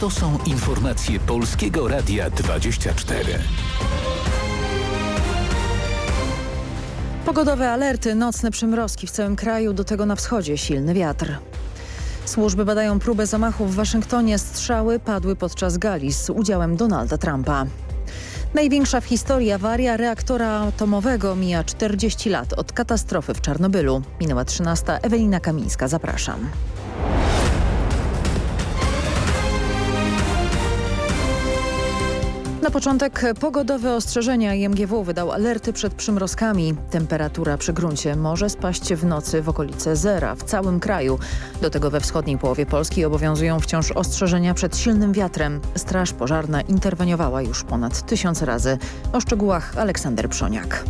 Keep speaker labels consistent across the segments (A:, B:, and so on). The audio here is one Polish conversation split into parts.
A: To są informacje Polskiego Radia 24.
B: Pogodowe alerty, nocne przymrozki w całym kraju, do tego na wschodzie silny wiatr. Służby badają próbę zamachu w Waszyngtonie. Strzały padły podczas gali z udziałem Donalda Trumpa. Największa w historii awaria reaktora atomowego mija 40 lat od katastrofy w Czarnobylu. Minęła 13. Ewelina Kamińska, zapraszam. Na początek pogodowe ostrzeżenia IMGW wydał alerty przed przymrozkami. Temperatura przy gruncie może spaść w nocy w okolice zera w całym kraju. Do tego we wschodniej połowie Polski obowiązują wciąż ostrzeżenia przed silnym wiatrem. Straż pożarna interweniowała już ponad tysiąc razy. O szczegółach Aleksander Przoniak.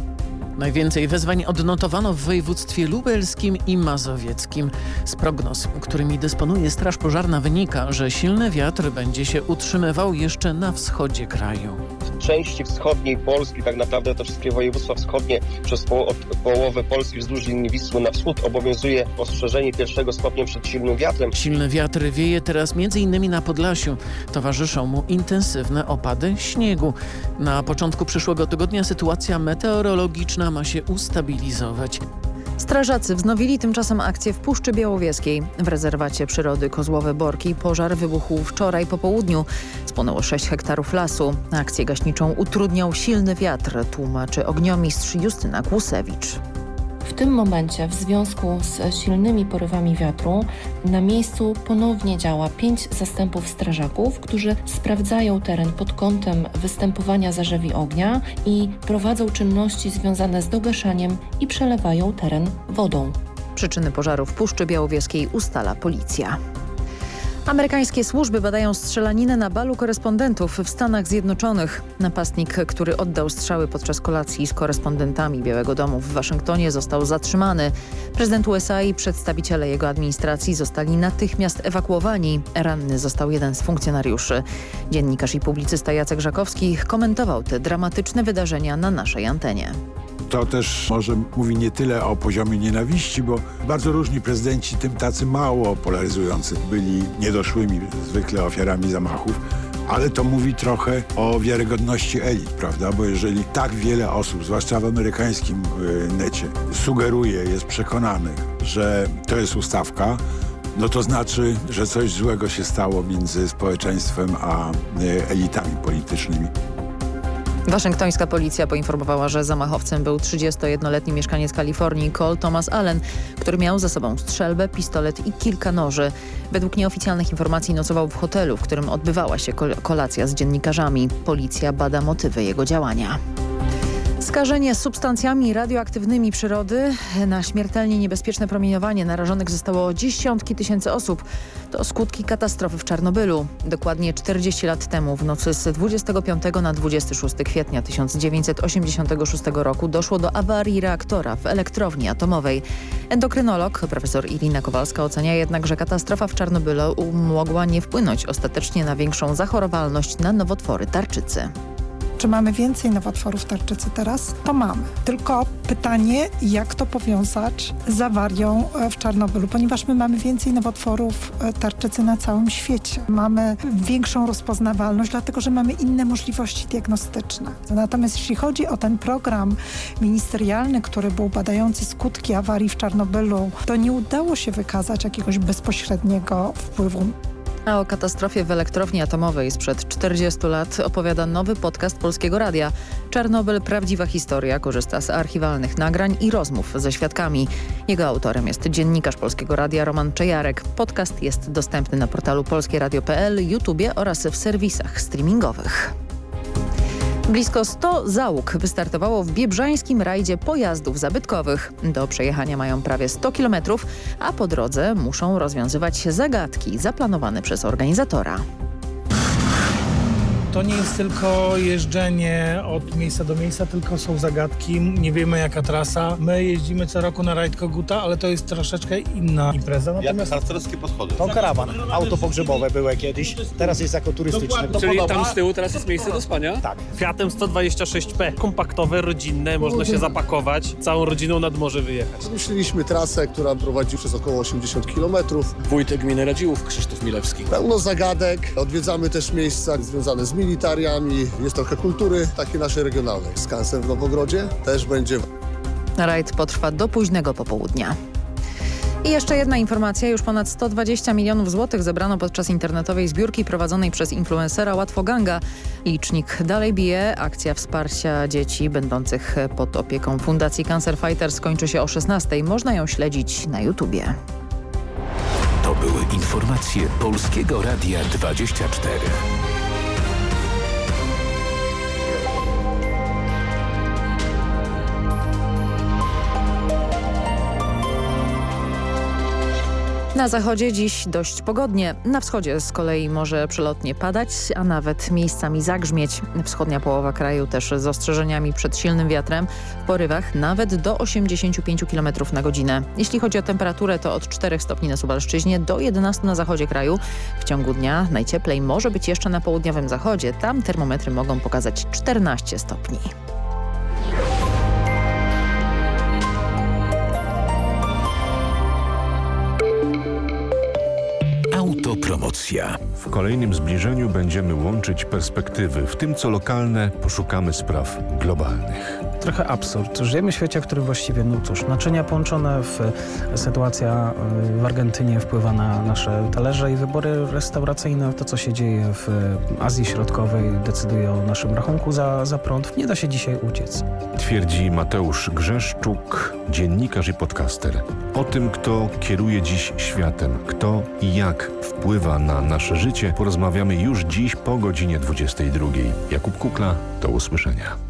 C: Najwięcej wezwań odnotowano w województwie lubelskim i mazowieckim. Z prognoz, którymi dysponuje Straż Pożarna wynika, że silny wiatr będzie się utrzymywał jeszcze na wschodzie kraju.
D: W części wschodniej Polski, tak naprawdę te wszystkie województwa wschodnie przez po, od połowę Polski wzdłuż linii Wisły na wschód obowiązuje ostrzeżenie pierwszego stopnia przed silnym wiatrem.
C: Silny wiatr wieje teraz m.in. na Podlasiu. Towarzyszą mu intensywne opady śniegu. Na początku przyszłego tygodnia sytuacja meteorologiczna ma się ustabilizować.
B: Strażacy wznowili tymczasem akcję w Puszczy Białowieskiej. W rezerwacie przyrody Kozłowe Borki pożar wybuchł wczoraj po południu. Spłonęło 6 hektarów lasu. Akcję gaśniczą utrudniał silny wiatr, tłumaczy ogniomistrz Justyna Kłusewicz.
E: W tym momencie, w związku z silnymi porywami wiatru, na miejscu ponownie działa pięć zastępów strażaków, którzy sprawdzają teren pod kątem występowania zarzewi ognia i prowadzą czynności związane z dogaszaniem i przelewają teren wodą.
B: Przyczyny pożaru w Puszczy Białowieskiej ustala policja. Amerykańskie służby badają strzelaninę na balu korespondentów w Stanach Zjednoczonych. Napastnik, który oddał strzały podczas kolacji z korespondentami Białego Domu w Waszyngtonie został zatrzymany. Prezydent USA i przedstawiciele jego administracji zostali natychmiast ewakuowani. Ranny został jeden z funkcjonariuszy. Dziennikarz i publicysta Jacek Żakowski komentował te dramatyczne wydarzenia na naszej antenie.
F: To też może mówi nie tyle o poziomie nienawiści, bo bardzo różni prezydenci, tym tacy mało polaryzujący, byli niedoszłymi zwykle ofiarami zamachów. Ale to mówi trochę o wiarygodności elit, prawda? Bo jeżeli tak wiele osób, zwłaszcza w amerykańskim y, necie, sugeruje, jest przekonanych, że to jest ustawka, no to znaczy, że coś złego się stało między społeczeństwem a y, elitami politycznymi.
B: Waszyngtońska policja poinformowała, że zamachowcem był 31-letni mieszkaniec Kalifornii Cole Thomas Allen, który miał ze sobą strzelbę, pistolet i kilka noży. Według nieoficjalnych informacji nocował w hotelu, w którym odbywała się kolacja z dziennikarzami. Policja bada motywy jego działania. Skażenie substancjami radioaktywnymi przyrody na śmiertelnie niebezpieczne promieniowanie narażonych zostało dziesiątki tysięcy osób. To skutki katastrofy w Czarnobylu. Dokładnie 40 lat temu, w nocy z 25 na 26 kwietnia 1986 roku doszło do awarii reaktora w elektrowni atomowej. Endokrynolog profesor Irina Kowalska ocenia jednak, że katastrofa w Czarnobylu mogła nie wpłynąć ostatecznie na większą zachorowalność na nowotwory tarczycy.
G: Czy mamy więcej nowotworów tarczycy teraz? To mamy. Tylko pytanie, jak to powiązać z awarią w Czarnobylu, ponieważ my mamy więcej nowotworów tarczycy na całym świecie. Mamy większą rozpoznawalność, dlatego że mamy inne możliwości diagnostyczne. Natomiast jeśli chodzi o ten program ministerialny, który był badający skutki awarii w Czarnobylu, to nie udało się wykazać jakiegoś bezpośredniego wpływu
B: a o katastrofie w elektrowni atomowej sprzed 40 lat opowiada nowy podcast Polskiego Radia. Czarnobyl – prawdziwa historia korzysta z archiwalnych nagrań i rozmów ze świadkami. Jego autorem jest dziennikarz Polskiego Radia Roman Czejarek. Podcast jest dostępny na portalu polskieradio.pl, YouTubie oraz w serwisach streamingowych. Blisko 100 załóg wystartowało w biebrzańskim rajdzie pojazdów zabytkowych. Do przejechania mają prawie 100 km, a po drodze muszą rozwiązywać zagadki zaplanowane przez organizatora.
H: To nie jest tylko jeżdżenie od miejsca do miejsca, tylko są zagadki. Nie wiemy jaka trasa. My jeździmy co roku na rajd Koguta, ale to jest troszeczkę inna impreza.
I: Natomiast harcerskie podchody.
J: To karawan. Auto pogrzebowe były kiedyś, teraz jest jako turystyczne.
K: Czyli tam z tyłu teraz jest miejsce do spania?
J: Tak.
L: Fiatem 126P. Kompaktowe, rodzinne, można się zapakować, całą rodziną nad morze wyjechać.
M: Myśleliśmy trasę, która prowadzi przez około 80 km.
K: Wójtek gminy Radziłów, Krzysztof Milewski.
M: Pełno zagadek. Odwiedzamy też miejsca związane z militariami. Jest trochę kultury takiej naszej regionalnej. Skansen w Nowogrodzie też będzie.
B: Rajd potrwa do późnego popołudnia. I jeszcze jedna informacja. Już ponad 120 milionów złotych zebrano podczas internetowej zbiórki prowadzonej przez influencera Łatwoganga. Licznik dalej bije. Akcja wsparcia dzieci będących pod opieką Fundacji Cancer Fighters kończy się o 16. Można ją śledzić na YouTubie.
A: To były informacje Polskiego Radia 24.
B: Na zachodzie dziś dość pogodnie. Na wschodzie z kolei może przelotnie padać, a nawet miejscami zagrzmieć. Wschodnia połowa kraju też z ostrzeżeniami przed silnym wiatrem. W porywach nawet do 85 km na godzinę. Jeśli chodzi o temperaturę, to od 4 stopni na Suwalszczyźnie do 11 na zachodzie kraju. W ciągu dnia najcieplej może być jeszcze na południowym zachodzie. Tam termometry mogą pokazać 14 stopni.
A: Autopromocja.
N: W kolejnym zbliżeniu będziemy łączyć perspektywy. W tym co lokalne poszukamy spraw globalnych.
O: Trochę absurd. Żyjemy w świecie, w którym właściwie, no cóż, naczynia połączone, w, sytuacja y, w Argentynie wpływa na nasze talerze i wybory restauracyjne, to co się dzieje w Azji Środkowej decyduje o naszym rachunku za, za prąd. Nie da się dzisiaj uciec.
N: Twierdzi Mateusz Grzeszczuk, dziennikarz i podcaster. O tym, kto kieruje dziś światem, kto i jak wpływa na nasze życie, porozmawiamy już dziś po godzinie 22. Jakub Kukla, do usłyszenia.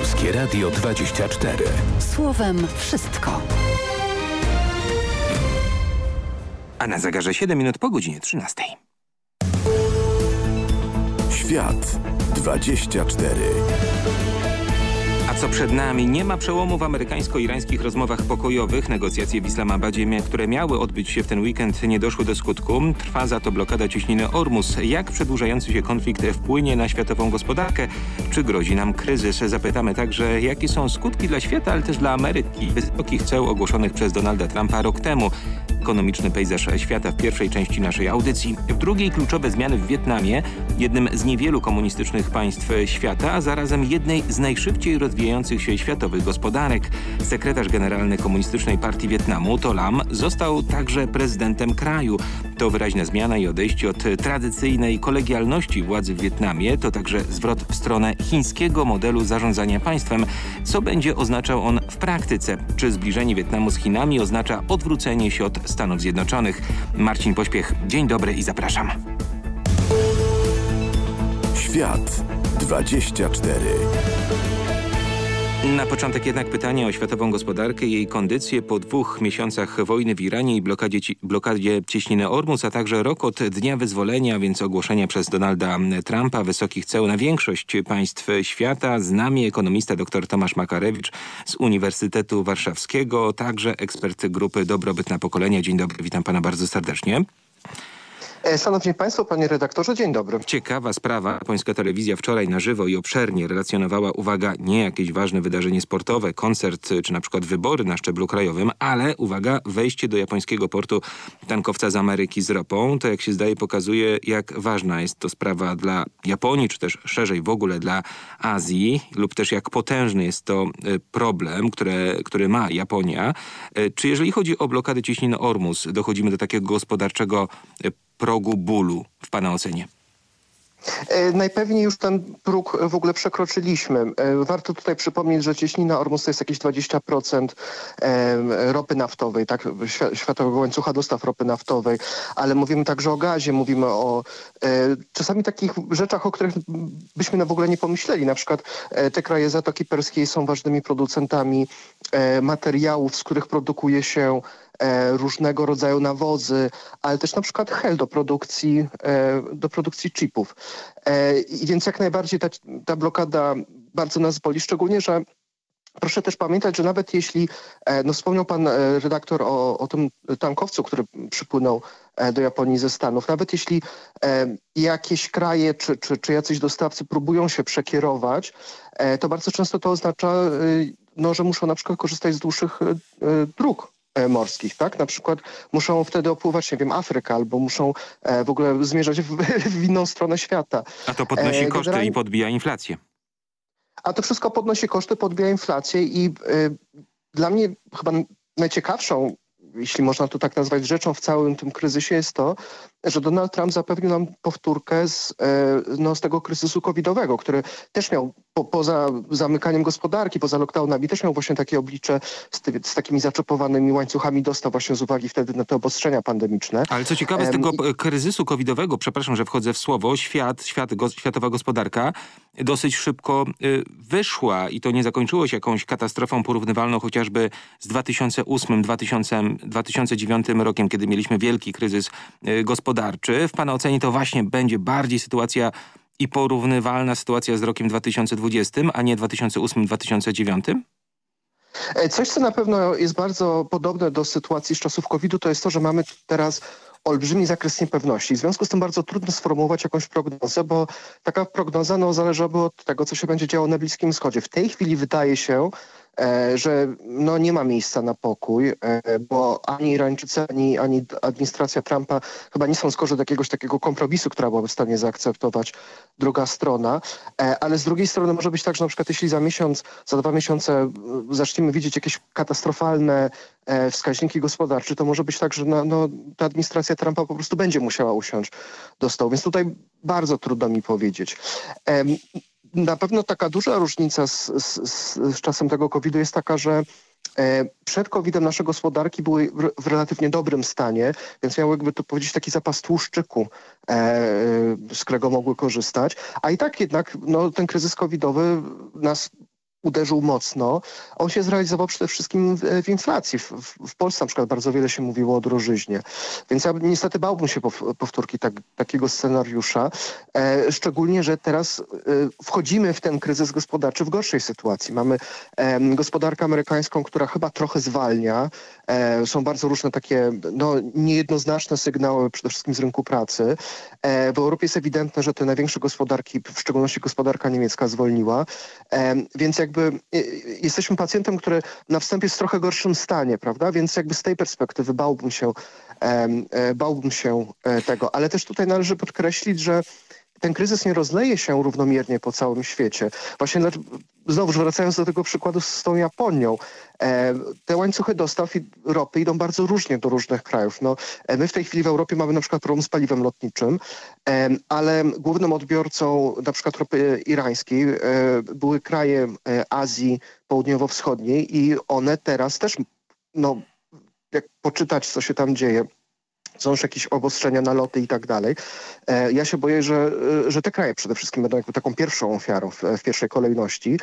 A: Polskie Radio 24.
P: Słowem wszystko.
Q: A na zegarze 7 minut po godzinie 13.
A: Świat 24.
Q: A co przed nami? Nie ma przełomu w amerykańsko-irańskich rozmowach pokojowych. Negocjacje w Islamabadzie, które miały odbyć się w ten weekend, nie doszły do skutku. Trwa za to blokada cieśniny Ormus. Jak przedłużający się konflikt wpłynie na światową gospodarkę? Czy grozi nam kryzys? Zapytamy także, jakie są skutki dla świata, ale też dla Ameryki. Wysokich ceł ogłoszonych przez Donalda Trumpa rok temu. Ekonomiczny pejzaż świata w pierwszej części naszej audycji. W drugiej kluczowe zmiany w Wietnamie, jednym z niewielu komunistycznych państw świata, a zarazem jednej z najszybciej rozwijających się światowych gospodarek. Sekretarz generalny Komunistycznej Partii Wietnamu, To Lam, został także prezydentem kraju. To wyraźna zmiana i odejście od tradycyjnej kolegialności władzy w Wietnamie, to także zwrot w stronę chińskiego modelu zarządzania państwem. Co będzie oznaczał on w praktyce? Czy zbliżenie Wietnamu z Chinami oznacza odwrócenie się od Stanów Zjednoczonych? Marcin Pośpiech, dzień dobry i zapraszam.
A: Świat 24.
Q: Na początek jednak pytanie o światową gospodarkę i jej kondycję po dwóch miesiącach wojny w Iranie i blokadzie, blokadzie cieśniny Ormus, a także rok od dnia wyzwolenia, więc ogłoszenia przez Donalda Trumpa wysokich ceł na większość państw świata. Z nami ekonomista dr Tomasz Makarewicz z Uniwersytetu Warszawskiego, także ekspert grupy Dobrobyt na pokolenia. Dzień dobry, witam pana bardzo serdecznie.
I: Szanowni Państwo, panie redaktorze, dzień dobry.
Q: Ciekawa sprawa. Japońska telewizja wczoraj na żywo i obszernie relacjonowała, uwaga, nie jakieś ważne wydarzenie sportowe, koncert czy na przykład wybory na szczeblu krajowym, ale uwaga, wejście do japońskiego portu tankowca z Ameryki z ropą. To jak się zdaje pokazuje, jak ważna jest to sprawa dla Japonii, czy też szerzej w ogóle dla Azji, lub też jak potężny jest to problem, które, który ma Japonia. Czy jeżeli chodzi o blokadę ciśniny Ormus, dochodzimy do takiego gospodarczego progu bólu w Pana ocenie?
I: Najpewniej już ten próg w ogóle przekroczyliśmy. Warto tutaj przypomnieć, że cieśnina Ormus to jest jakieś 20% ropy naftowej, tak, światowego łańcucha dostaw ropy naftowej, ale mówimy także o gazie, mówimy o czasami takich rzeczach, o których byśmy w ogóle nie pomyśleli. Na przykład te kraje Zatoki Perskiej są ważnymi producentami materiałów, z których produkuje się różnego rodzaju nawozy, ale też na przykład hel do produkcji, do produkcji chipów. I więc jak najbardziej ta, ta blokada bardzo nas boli, szczególnie, że Proszę też pamiętać, że nawet jeśli, no wspomniał pan redaktor o, o tym tankowcu, który przypłynął do Japonii ze Stanów, nawet jeśli jakieś kraje czy, czy, czy jacyś dostawcy próbują się przekierować, to bardzo często to oznacza, no, że muszą na przykład korzystać z dłuższych dróg morskich, tak? Na przykład muszą wtedy opływać, nie wiem, Afrykę albo muszą w ogóle zmierzać w, w inną stronę świata.
Q: A to podnosi koszty Generalnie... i podbija inflację.
I: A to wszystko podnosi koszty, podbija inflację i y, dla mnie chyba najciekawszą jeśli można to tak nazwać, rzeczą w całym tym kryzysie jest to, że Donald Trump zapewnił nam powtórkę z, no, z tego kryzysu covidowego, który też miał po, poza zamykaniem gospodarki, poza lockdownami, też miał właśnie takie oblicze z, ty, z takimi zaczopowanymi łańcuchami dostaw właśnie z uwagi wtedy na te obostrzenia pandemiczne.
Q: Ale co ciekawe, z tego kryzysu covidowego, przepraszam, że wchodzę w słowo, świat, świat światowa gospodarka dosyć szybko y, wyszła i to nie zakończyło się jakąś katastrofą porównywalną chociażby z 2008, 2000, 2009 rokiem, kiedy mieliśmy wielki kryzys y, gospodarczy. W Pana ocenie to właśnie będzie bardziej sytuacja i porównywalna sytuacja z rokiem 2020, a nie 2008-2009?
I: Coś, co na pewno jest bardzo podobne do sytuacji z czasów COVID-u, to jest to, że mamy teraz olbrzymi zakres niepewności. W związku z tym bardzo trudno sformułować jakąś prognozę, bo taka prognoza no, zależałaby od tego, co się będzie działo na Bliskim Wschodzie. W tej chwili wydaje się, że no nie ma miejsca na pokój, bo ani Irańczycy, ani, ani administracja Trumpa chyba nie są skorzy do jakiegoś takiego kompromisu, która byłaby w stanie zaakceptować druga strona. Ale z drugiej strony może być tak, że na przykład jeśli za miesiąc, za dwa miesiące zaczniemy widzieć jakieś katastrofalne wskaźniki gospodarcze, to może być tak, że no, ta administracja Trumpa po prostu będzie musiała usiąść do stołu. Więc tutaj bardzo trudno mi powiedzieć. Na pewno taka duża różnica z, z, z czasem tego COVID-u jest taka, że przed COVID-em nasze gospodarki były w relatywnie dobrym stanie, więc miały, jakby to powiedzieć, taki zapas tłuszczyku, z którego mogły korzystać. A i tak jednak no, ten kryzys covidowy nas uderzył mocno. On się zrealizował przede wszystkim w, w inflacji. W, w, Polsce na przykład bardzo wiele się mówiło o drożyźnie. Więc ja niestety bałbym się powtórki tak, takiego scenariusza. E, szczególnie, że teraz e, wchodzimy w ten kryzys gospodarczy w gorszej sytuacji. Mamy e, gospodarkę amerykańską, która chyba trochę zwalnia. E, są bardzo różne takie no, niejednoznaczne sygnały, przede wszystkim z rynku pracy. E, w Europie jest ewidentne, że te największe gospodarki, w szczególności gospodarka niemiecka zwolniła. E, więc jak jakby jesteśmy pacjentem, który na wstępie jest w trochę gorszym stanie, prawda? Więc jakby z tej perspektywy bałbym się, bałbym się tego. Ale też tutaj należy podkreślić, że ten kryzys nie rozleje się równomiernie po całym świecie. Właśnie znowu wracając do tego przykładu z tą Japonią, e, te łańcuchy dostaw ropy idą bardzo różnie do różnych krajów. No, e, my w tej chwili w Europie mamy na przykład problem z paliwem lotniczym, e, ale głównym odbiorcą na przykład ropy irańskiej były kraje Azji Południowo-Wschodniej i one teraz też, no, jak poczytać co się tam dzieje, są już jakieś obostrzenia na loty i tak dalej. E, ja się boję, że, e, że te kraje przede wszystkim będą jakby taką pierwszą ofiarą w, w pierwszej kolejności.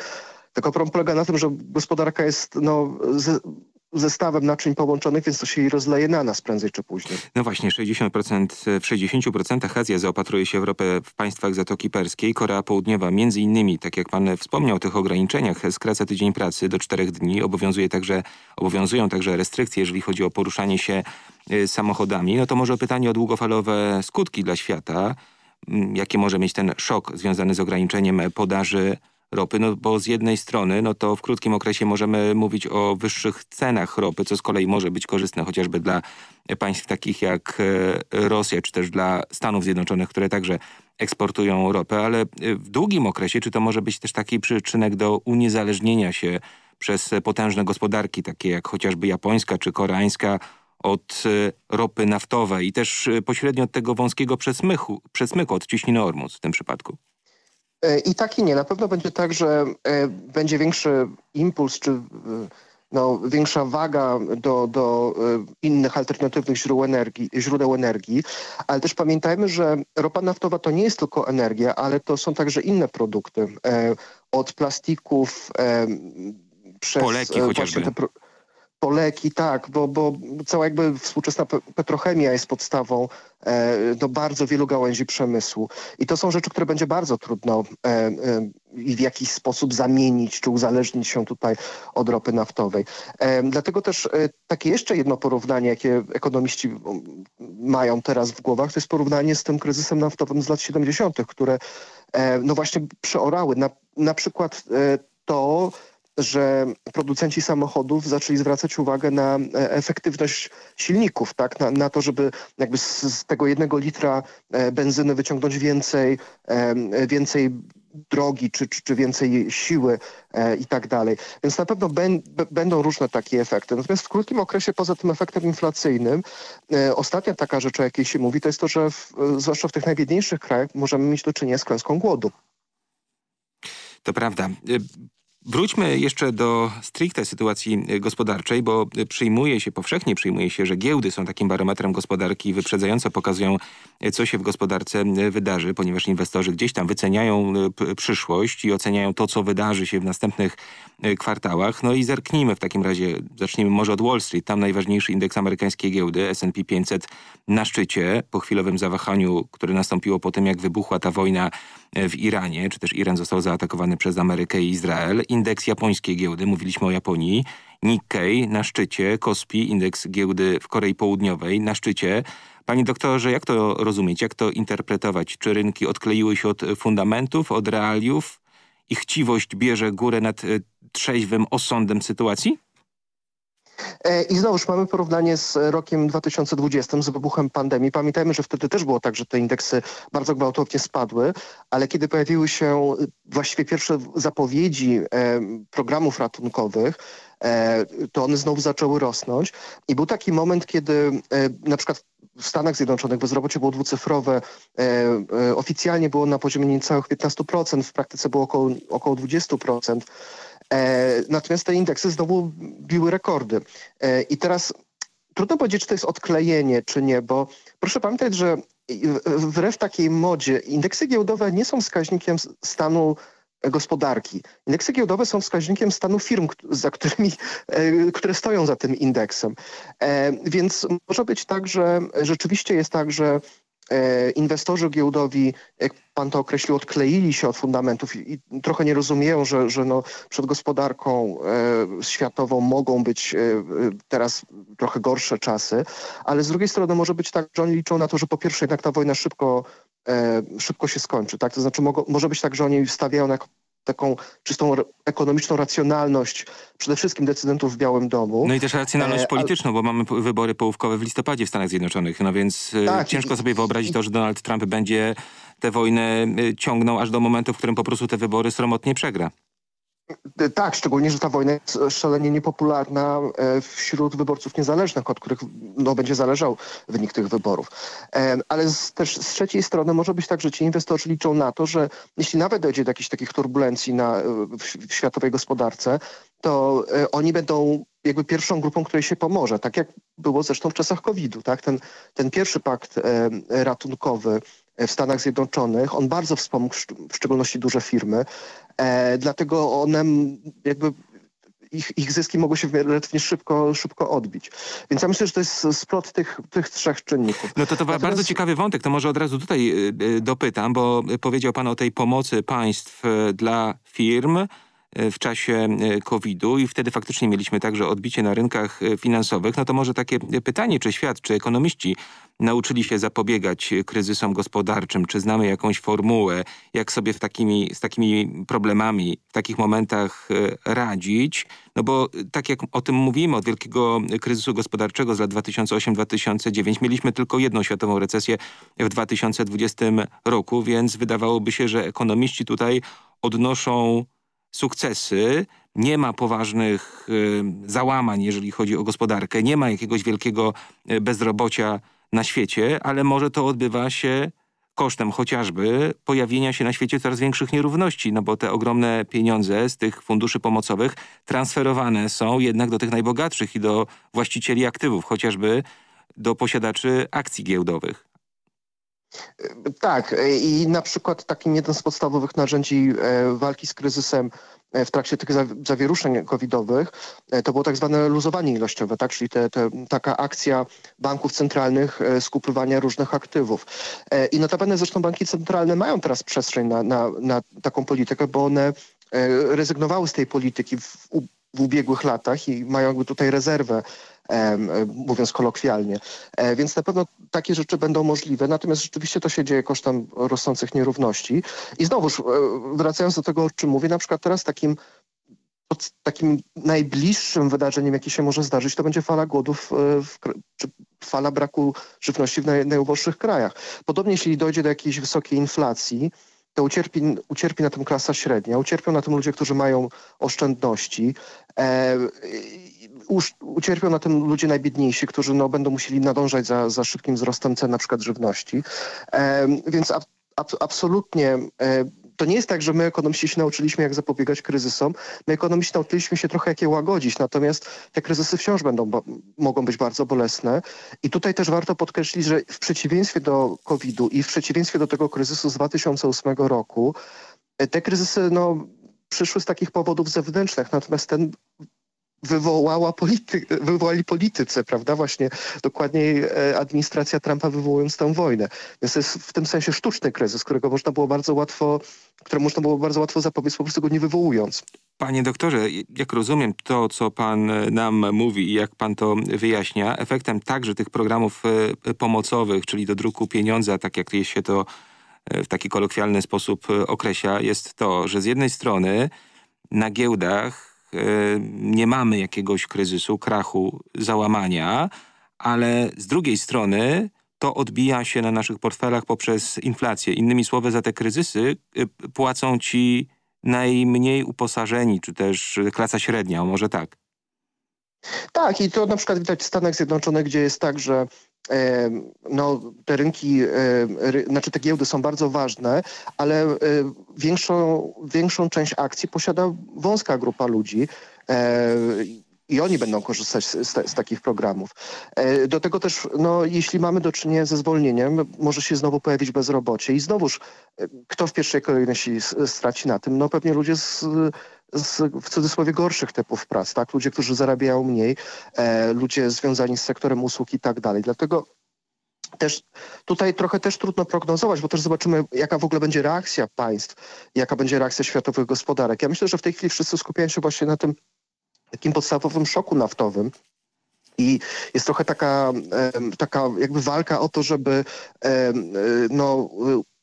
I: Tylko problem polega na tym, że gospodarka jest no, zestawem naczyń połączonych, więc to się rozleje na nas prędzej czy później.
Q: No właśnie, 60%, w 60% Azja zaopatruje się w ropę w państwach Zatoki Perskiej. Korea Południowa między innymi, tak jak pan wspomniał o tych ograniczeniach, skraca tydzień pracy do czterech dni. Obowiązuje także, obowiązują także restrykcje, jeżeli chodzi o poruszanie się y, samochodami. No to może pytanie o długofalowe skutki dla świata. Mm, jakie może mieć ten szok związany z ograniczeniem podaży ropy, no bo z jednej strony no to w krótkim okresie możemy mówić o wyższych cenach ropy, co z kolei może być korzystne chociażby dla państw takich jak e, Rosja, czy też dla Stanów Zjednoczonych, które także eksportują ropę, ale w długim okresie, czy to może być też taki przyczynek do uniezależnienia się przez potężne gospodarki, takie jak chociażby japońska czy koreańska, od e, ropy naftowej i też e, pośrednio od tego wąskiego przesmyku, przesmyku od ciśniny Ormus w tym przypadku?
I: E, I tak i nie. Na pewno będzie tak, że będzie większy impuls czy no, większa waga do, do innych alternatywnych źródeł energii, źródeł energii, ale też pamiętajmy, że ropa naftowa to nie jest tylko energia, ale to są także inne produkty. Od plastików przez
Q: Poleki chociażby. Te
I: Poleki, tak, bo, bo cała jakby współczesna petrochemia jest podstawą e, do bardzo wielu gałęzi przemysłu. I to są rzeczy, które będzie bardzo trudno e, e, w jakiś sposób zamienić czy uzależnić się tutaj od ropy naftowej. E, dlatego też e, takie jeszcze jedno porównanie, jakie ekonomiści mają teraz w głowach, to jest porównanie z tym kryzysem naftowym z lat 70., które e, no właśnie przeorały. Na, na przykład to, że producenci samochodów zaczęli zwracać uwagę na e, efektywność silników, tak? na, na to, żeby jakby z, z, tego jednego litra e, benzyny wyciągnąć więcej, e, więcej drogi czy, czy, czy więcej siły i tak dalej. Więc na pewno ben, b, będą różne takie efekty. Natomiast w krótkim okresie poza tym efektem inflacyjnym e, ostatnia taka rzecz, o jakiej się mówi, to jest to, że w, zwłaszcza w tych najbiedniejszych krajach możemy mieć do czynienia z klęską głodu.
Q: To prawda. Wróćmy jeszcze do stricte sytuacji e, gospodarczej, bo przyjmuje się, powszechnie przyjmuje się, że giełdy są takim barometrem gospodarki, wyprzedzająco pokazują, e, co się w gospodarce wydarzy, ponieważ inwestorzy gdzieś tam wyceniają przyszłość i oceniają to, co wydarzy się w następnych kwartałach. No i zerknijmy w takim razie, zacznijmy może od Wall Street, tam najważniejszy indeks amerykańskiej giełdy, S&P 500 na szczycie, po chwilowym zawahaniu, które nastąpiło po tym, jak wybuchła ta wojna w Iranie, czy też Iran został zaatakowany przez Amerykę i Izrael. Indeks japońskiej giełdy, mówiliśmy o Japonii. Nikkei na szczycie, Kospi, indeks giełdy w Korei Południowej na szczycie. Panie doktorze, jak to rozumieć, jak to interpretować? Czy rynki odkleiły się od fundamentów, od realiów i chciwość bierze górę nad e, trzeźwym osądem sytuacji?
I: E, I znowuż mamy porównanie z rokiem 2020, z wybuchem pandemii. Pamiętajmy, że wtedy też było tak, że te indeksy bardzo gwałtownie spadły, ale kiedy pojawiły się właściwie pierwsze zapowiedzi e, programów ratunkowych, e, to one znowu zaczęły rosnąć. I był taki moment, kiedy na przykład w Stanach Zjednoczonych bezrobocie było dwucyfrowe, oficjalnie było na poziomie niecałych 15%, w praktyce było około, około 20%. E, natomiast te indeksy znowu biły rekordy. E, I teraz trudno powiedzieć, czy to jest odklejenie, czy nie, bo proszę pamiętać, że wbrew takiej modzie indeksy giełdowe nie są wskaźnikiem stanu gospodarki. Indeksy giełdowe są wskaźnikiem stanu firm, za którymi, e, które stoją za tym indeksem. Więc może być tak, że rzeczywiście jest tak, że inwestorzy giełdowi, jak pan to określił, odkleili się od fundamentów i, trochę nie rozumieją, że, że no przed gospodarką e, światową mogą być e, teraz trochę gorsze czasy, ale z drugiej strony może być tak, że oni liczą na to, że po pierwsze jednak ta wojna szybko, e, szybko się skończy. Tak? To znaczy może być tak, że oni stawiają na taką czystą ekonomiczną racjonalność przede wszystkim decydentów w Białym Domu.
Q: No i też racjonalność e, polityczną, bo mamy wybory połówkowe w listopadzie w Stanach Zjednoczonych, no więc e, tak, ciężko sobie wyobrazić to, że Donald Trump będzie tę wojnę e, ciągnął aż do momentu, w którym po prostu te wybory sromotnie przegra.
I: Tak, szczególnie, że ta wojna jest szalenie niepopularna e, wśród wyborców niezależnych, od których no, będzie zależał wynik tych wyborów. E, ale z, też z trzeciej strony może być tak, że ci inwestorzy liczą na to, że jeśli nawet dojdzie do jakichś takich turbulencji na, w, w światowej gospodarce, to e, oni będą jakby pierwszą grupą, której się pomoże, tak jak było zresztą w czasach COVID-u. Tak? Ten, ten pierwszy pakt ratunkowy w Stanach Zjednoczonych. On bardzo wspomógł w szczególności duże firmy, e, dlatego one jakby ich, ich zyski mogły się relatywnie szybko, szybko odbić. Więc ja myślę, że to jest splot tych, tych trzech czynników.
Q: No to to Natomiast... bardzo ciekawy wątek, to może od razu tutaj dopytam, bo powiedział pan o tej pomocy państw dla firm, w czasie COVID-u i wtedy faktycznie mieliśmy także odbicie na rynkach finansowych, no to może takie pytanie, czy świat, czy ekonomiści nauczyli się zapobiegać kryzysom gospodarczym, czy znamy jakąś formułę, jak sobie w takimi, z takimi problemami w takich momentach radzić, no bo tak jak o tym mówimy, od wielkiego kryzysu gospodarczego z lat 2008-2009 mieliśmy tylko jedną światową recesję w 2020 roku, więc wydawałoby się, że ekonomiści tutaj odnoszą sukcesy, nie ma poważnych y, załamań, jeżeli chodzi o gospodarkę, nie ma jakiegoś wielkiego y, bezrobocia na świecie, ale może to odbywa się kosztem chociażby pojawienia się na świecie coraz większych nierówności, no bo te ogromne pieniądze z tych funduszy pomocowych transferowane są jednak do tych najbogatszych i do właścicieli aktywów, chociażby do posiadaczy akcji giełdowych.
I: Tak i na przykład takim jednym z podstawowych narzędzi e, walki z kryzysem e, w trakcie tych zawieruszeń covidowych e, to było tak zwane luzowanie ilościowe, tak? czyli te, te, taka akcja banków centralnych skupywania różnych aktywów. I notabene zresztą banki centralne mają teraz przestrzeń na, na, na taką politykę, bo one rezygnowały z tej polityki w, w ubiegłych latach i mają tutaj rezerwę mówiąc kolokwialnie. E, więc na pewno takie rzeczy będą możliwe, natomiast rzeczywiście to się dzieje kosztem rosnących nierówności. I znowuż, e, wracając do tego, o czym mówię, na przykład teraz takim takim najbliższym wydarzeniem, jakie się może zdarzyć, to będzie fala głodów, e, czy fala braku żywności w naj, najuboższych krajach. Podobnie jeśli dojdzie do jakiejś wysokiej inflacji, to ucierpi, ucierpi na tym klasa średnia, ucierpią na tym ludzie, którzy mają oszczędności. E, ucierpią na tym ludzie najbiedniejsi, którzy no, będą musieli nadążać za, za szybkim wzrostem cen na przykład żywności. Więc ab, ab, absolutnie e, to nie jest tak, że my ekonomiści się nauczyliśmy, jak zapobiegać kryzysom. My ekonomiści nauczyliśmy się trochę, jak je łagodzić, natomiast te kryzysy wciąż będą, mogą być bardzo bolesne. I tutaj też warto podkreślić, że w przeciwieństwie do COVID-u i w przeciwieństwie do tego kryzysu z 2008 roku, e, te kryzysy no, przyszły z takich powodów zewnętrznych, natomiast ten wywołała polity, wywołali politycy, prawda? Właśnie dokładniej e, administracja Trumpa wywołując tę wojnę. Więc to jest w tym sensie sztuczny kryzys, którego można było bardzo łatwo, któremu można było bardzo łatwo zapobiec, po prostu go nie wywołując.
Q: Panie doktorze, jak rozumiem to, co pan nam mówi i jak pan to wyjaśnia, efektem także tych programów e, pomocowych, czyli do druku pieniądza, tak jak się to e, w taki kolokwialny sposób określa, jest to, że z jednej strony na giełdach E, nie mamy jakiegoś kryzysu, krachu, załamania, ale z drugiej strony to odbija się na naszych portfelach poprzez inflację. Innymi słowy, za te kryzysy e, płacą ci najmniej uposażeni, czy też klasa średnia, może tak.
I: Tak i to na przykład widać w Stanach Zjednoczonych, gdzie jest tak, że no, te rynki, znaczy te giełdy są bardzo ważne, ale większą, większą część akcji posiada wąska grupa ludzi i oni będą korzystać z, z, takich programów. E, do tego też, no, jeśli mamy do czynienia ze zwolnieniem, może się znowu pojawić bezrobocie i znowuż kto w pierwszej kolejności straci na tym? No pewnie ludzie z, z, w cudzysłowie gorszych typów prac, tak? Ludzie, którzy zarabiają mniej, e, ludzie związani z sektorem usług i tak dalej. Dlatego też tutaj trochę też trudno prognozować, bo też zobaczymy, jaka w ogóle będzie reakcja państw, jaka będzie reakcja światowych gospodarek. Ja myślę, że w tej chwili wszyscy skupiają się właśnie na tym takim podstawowym szoku naftowym. I jest trochę taka, taka jakby walka o to, żeby no,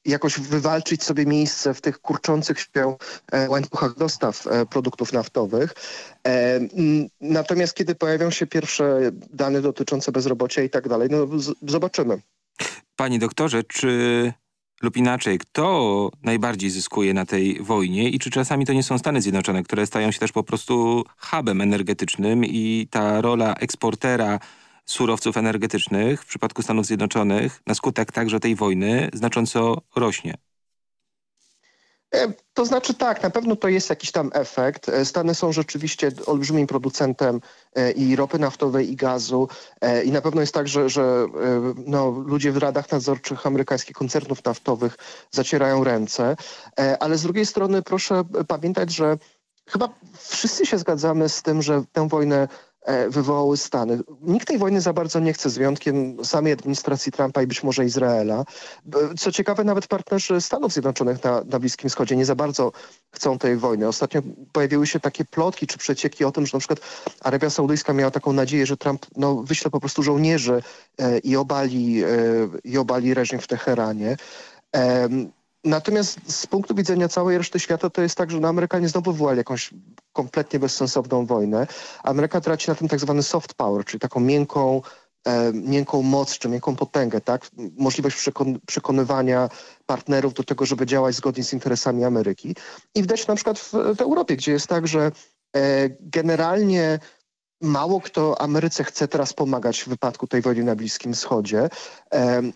I: jakoś wywalczyć sobie miejsce w tych kurczących się e, łańcuchach dostaw e, produktów naftowych. E, natomiast kiedy pojawią się pierwsze dane dotyczące bezrobocia i tak dalej, no zobaczymy.
Q: Panie doktorze, czy lub inaczej, kto najbardziej zyskuje na tej wojnie i czy czasami to nie są Stany Zjednoczone, które stają się też po prostu hubem energetycznym i ta rola eksportera surowców energetycznych w przypadku Stanów Zjednoczonych na skutek także tej wojny znacząco rośnie.
I: E, to znaczy tak, na pewno to jest jakiś tam efekt. E, Stany są rzeczywiście olbrzymim producentem e, i ropy naftowej i gazu i na pewno jest tak, że, że no, ludzie w radach nadzorczych amerykańskich koncernów naftowych zacierają ręce, ale z drugiej strony proszę pamiętać, że chyba wszyscy się zgadzamy z tym, że tę wojnę wywołały Stany. Nikt tej wojny za bardzo nie chce, z wyjątkiem samej administracji Trumpa i być może Izraela. Co ciekawe, nawet partnerzy Stanów Zjednoczonych na, na Bliskim Wschodzie nie za bardzo chcą tej wojny. Ostatnio pojawiły się takie plotki czy przecieki o tym, że na przykład Arabia Saudyjska miała taką nadzieję, że Trump no, wyśle po prostu żołnierzy e, i, obali, e, i obali reżim w Teheranie. E, Natomiast z punktu widzenia całej reszty świata to jest tak, że no Amerykanie znowu wywołali jakąś kompletnie bezsensowną wojnę. Ameryka traci na tym tak zwany soft power, czyli taką miękką, e, miękką moc czy miękką potęgę, tak? Możliwość przekon przekonywania partnerów do tego, żeby działać zgodnie z interesami Ameryki. I widać na przykład w, w Europie, gdzie jest tak, że e, generalnie mało kto Ameryce chce teraz pomagać w wypadku tej wojny na Bliskim Wschodzie.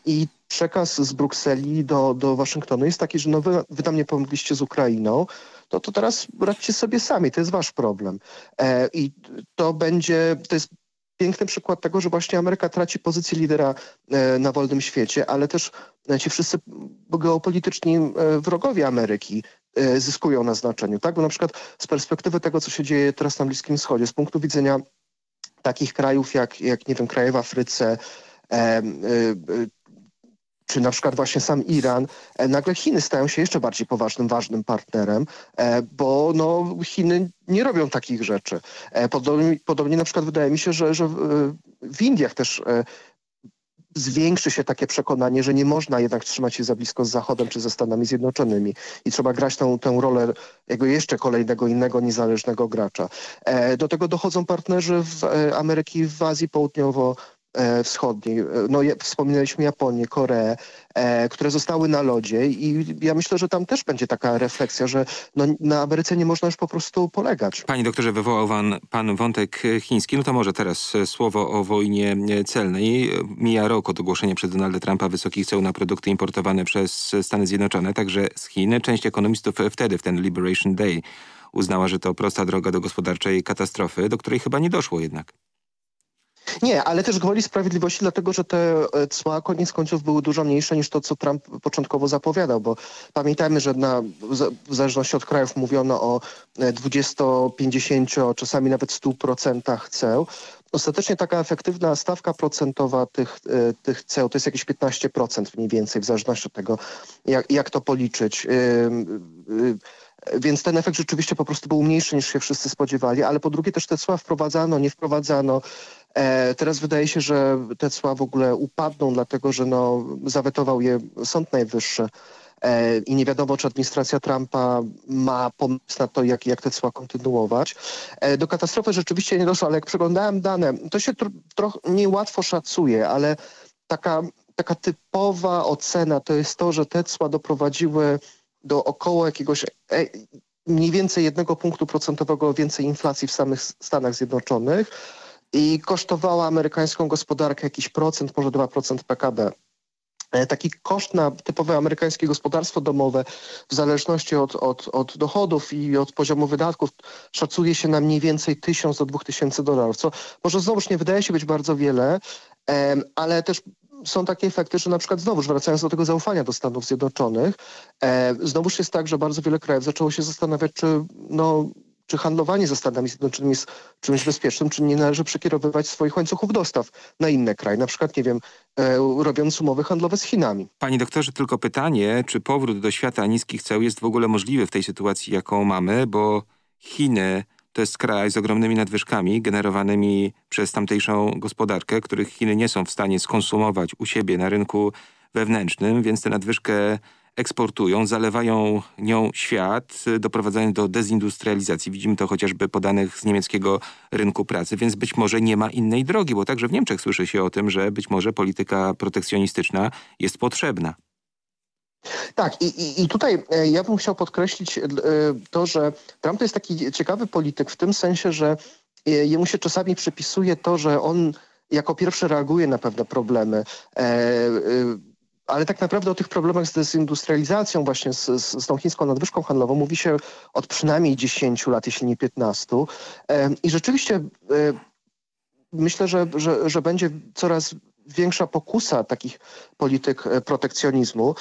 I: I przekaz z Brukseli do, do Waszyngtonu jest taki, że no wy, wy nam nie pomogliście z Ukrainą, to, teraz radźcie sobie sami, to jest wasz problem. E, I to będzie, to jest piękny przykład tego, że właśnie Ameryka traci pozycję lidera e, na wolnym świecie, ale też e, ci wszyscy geopolityczni wrogowie Ameryki zyskują na znaczeniu. Tak? Bo na przykład z perspektywy tego, co się dzieje teraz na Bliskim Wschodzie, z punktu widzenia takich krajów jak, jak nie wiem, kraje w Afryce, e, czy na przykład właśnie sam Iran, e, nagle Chiny stają się jeszcze bardziej poważnym, ważnym partnerem, e, bo no, Chiny nie robią takich rzeczy. E, podobnie, podobnie na przykład wydaje mi się, że, że w Indiach też zwiększy się takie przekonanie, że nie można jednak trzymać się za blisko z Zachodem czy ze Stanami Zjednoczonymi i trzeba grać tę, tę rolę jego jeszcze kolejnego innego niezależnego gracza. Do tego dochodzą partnerzy w Ameryki w Azji Południowo E, wschodniej. E, no, wspominaliśmy Japonię, Koreę, e, które zostały na lodzie i ja myślę, że tam też będzie taka refleksja, że no, na Ameryce nie można już po prostu polegać.
Q: Panie doktorze, wywołał pan, pan wątek chiński, no to może teraz słowo o wojnie celnej. Mija rok od ogłoszenia przez Donalda Trumpa wysokich ceł na produkty importowane przez Stany Zjednoczone, także z Chin. Część ekonomistów wtedy, w ten Liberation Day, uznała, że to prosta droga do gospodarczej katastrofy, do której chyba nie doszło jednak.
I: Nie, ale też gwoli sprawiedliwości, dlatego że te e, cła koniec końców były dużo mniejsze niż to, co Trump początkowo zapowiadał, bo pamiętajmy, że na, w zależności od krajów mówiono o 20, 50, czasami nawet 100% ceł. Ostatecznie taka efektywna stawka procentowa tych, e, tych ceł to jest jakieś 15% mniej więcej, w zależności od tego, jak, jak to policzyć. Więc ten efekt rzeczywiście po prostu był mniejszy niż się wszyscy spodziewali, ale po drugie też te cła wprowadzano, nie wprowadzano. E, teraz wydaje się, że te cła w ogóle upadną, dlatego że no, zawetował je Sąd Najwyższy e, i nie wiadomo, czy administracja Trumpa ma pomysł na to, jak, jak te cła kontynuować. E, do katastrofy rzeczywiście nie doszło, ale jak przeglądałem dane, to się trochę niełatwo szacuje, ale taka, taka typowa ocena to jest to, że te cła doprowadziły do około jakiegoś mniej więcej jednego punktu procentowego więcej inflacji w samych Stanach Zjednoczonych, i kosztowała amerykańską gospodarkę jakiś procent, może 2% PKB. E, taki koszt na typowe amerykańskie gospodarstwo domowe w zależności od, od, od dochodów i od poziomu wydatków szacuje się na mniej więcej 1000 do 2000 dolarów, co może znowuż nie wydaje się być bardzo wiele, ale też są takie efekty, że na przykład znowuż wracając do tego zaufania do Stanów Zjednoczonych, e, znowuż jest tak, że bardzo wiele krajów zaczęło się zastanawiać, czy no, czy handlowanie ze Stanami Zjednoczonymi jest czymś bezpiecznym, czy nie należy przekierowywać swoich łańcuchów dostaw na inne kraje, na przykład, nie wiem, e, robiąc umowy handlowe z Chinami.
Q: Panie doktorze, tylko pytanie, czy powrót do świata niskich ceł jest w ogóle możliwy w tej sytuacji, jaką mamy, bo Chiny to jest kraj z ogromnymi nadwyżkami generowanymi przez tamtejszą gospodarkę, których Chiny nie są w stanie skonsumować u siebie na rynku wewnętrznym, więc tę nadwyżkę eksportują, zalewają nią świat, doprowadzają do dezindustrializacji. Widzimy to chociażby po danych z niemieckiego rynku pracy, więc być może nie ma innej drogi, bo także w Niemczech słyszy się o tym, że być może polityka protekcjonistyczna jest potrzebna.
I: Tak, i, i, i tutaj e, ja bym chciał podkreślić e, to, że Trump to jest taki ciekawy polityk w tym sensie, że e, jemu się czasami przypisuje to, że on jako pierwszy reaguje na pewne problemy ale tak naprawdę o tych problemach z dezindustrializacją, właśnie z, z, z tą chińską nadwyżką handlową mówi się od przynajmniej 10 lat, jeśli nie 15. I rzeczywiście e, myślę, że, że, że będzie coraz większa pokusa takich polityk e, protekcjonizmu.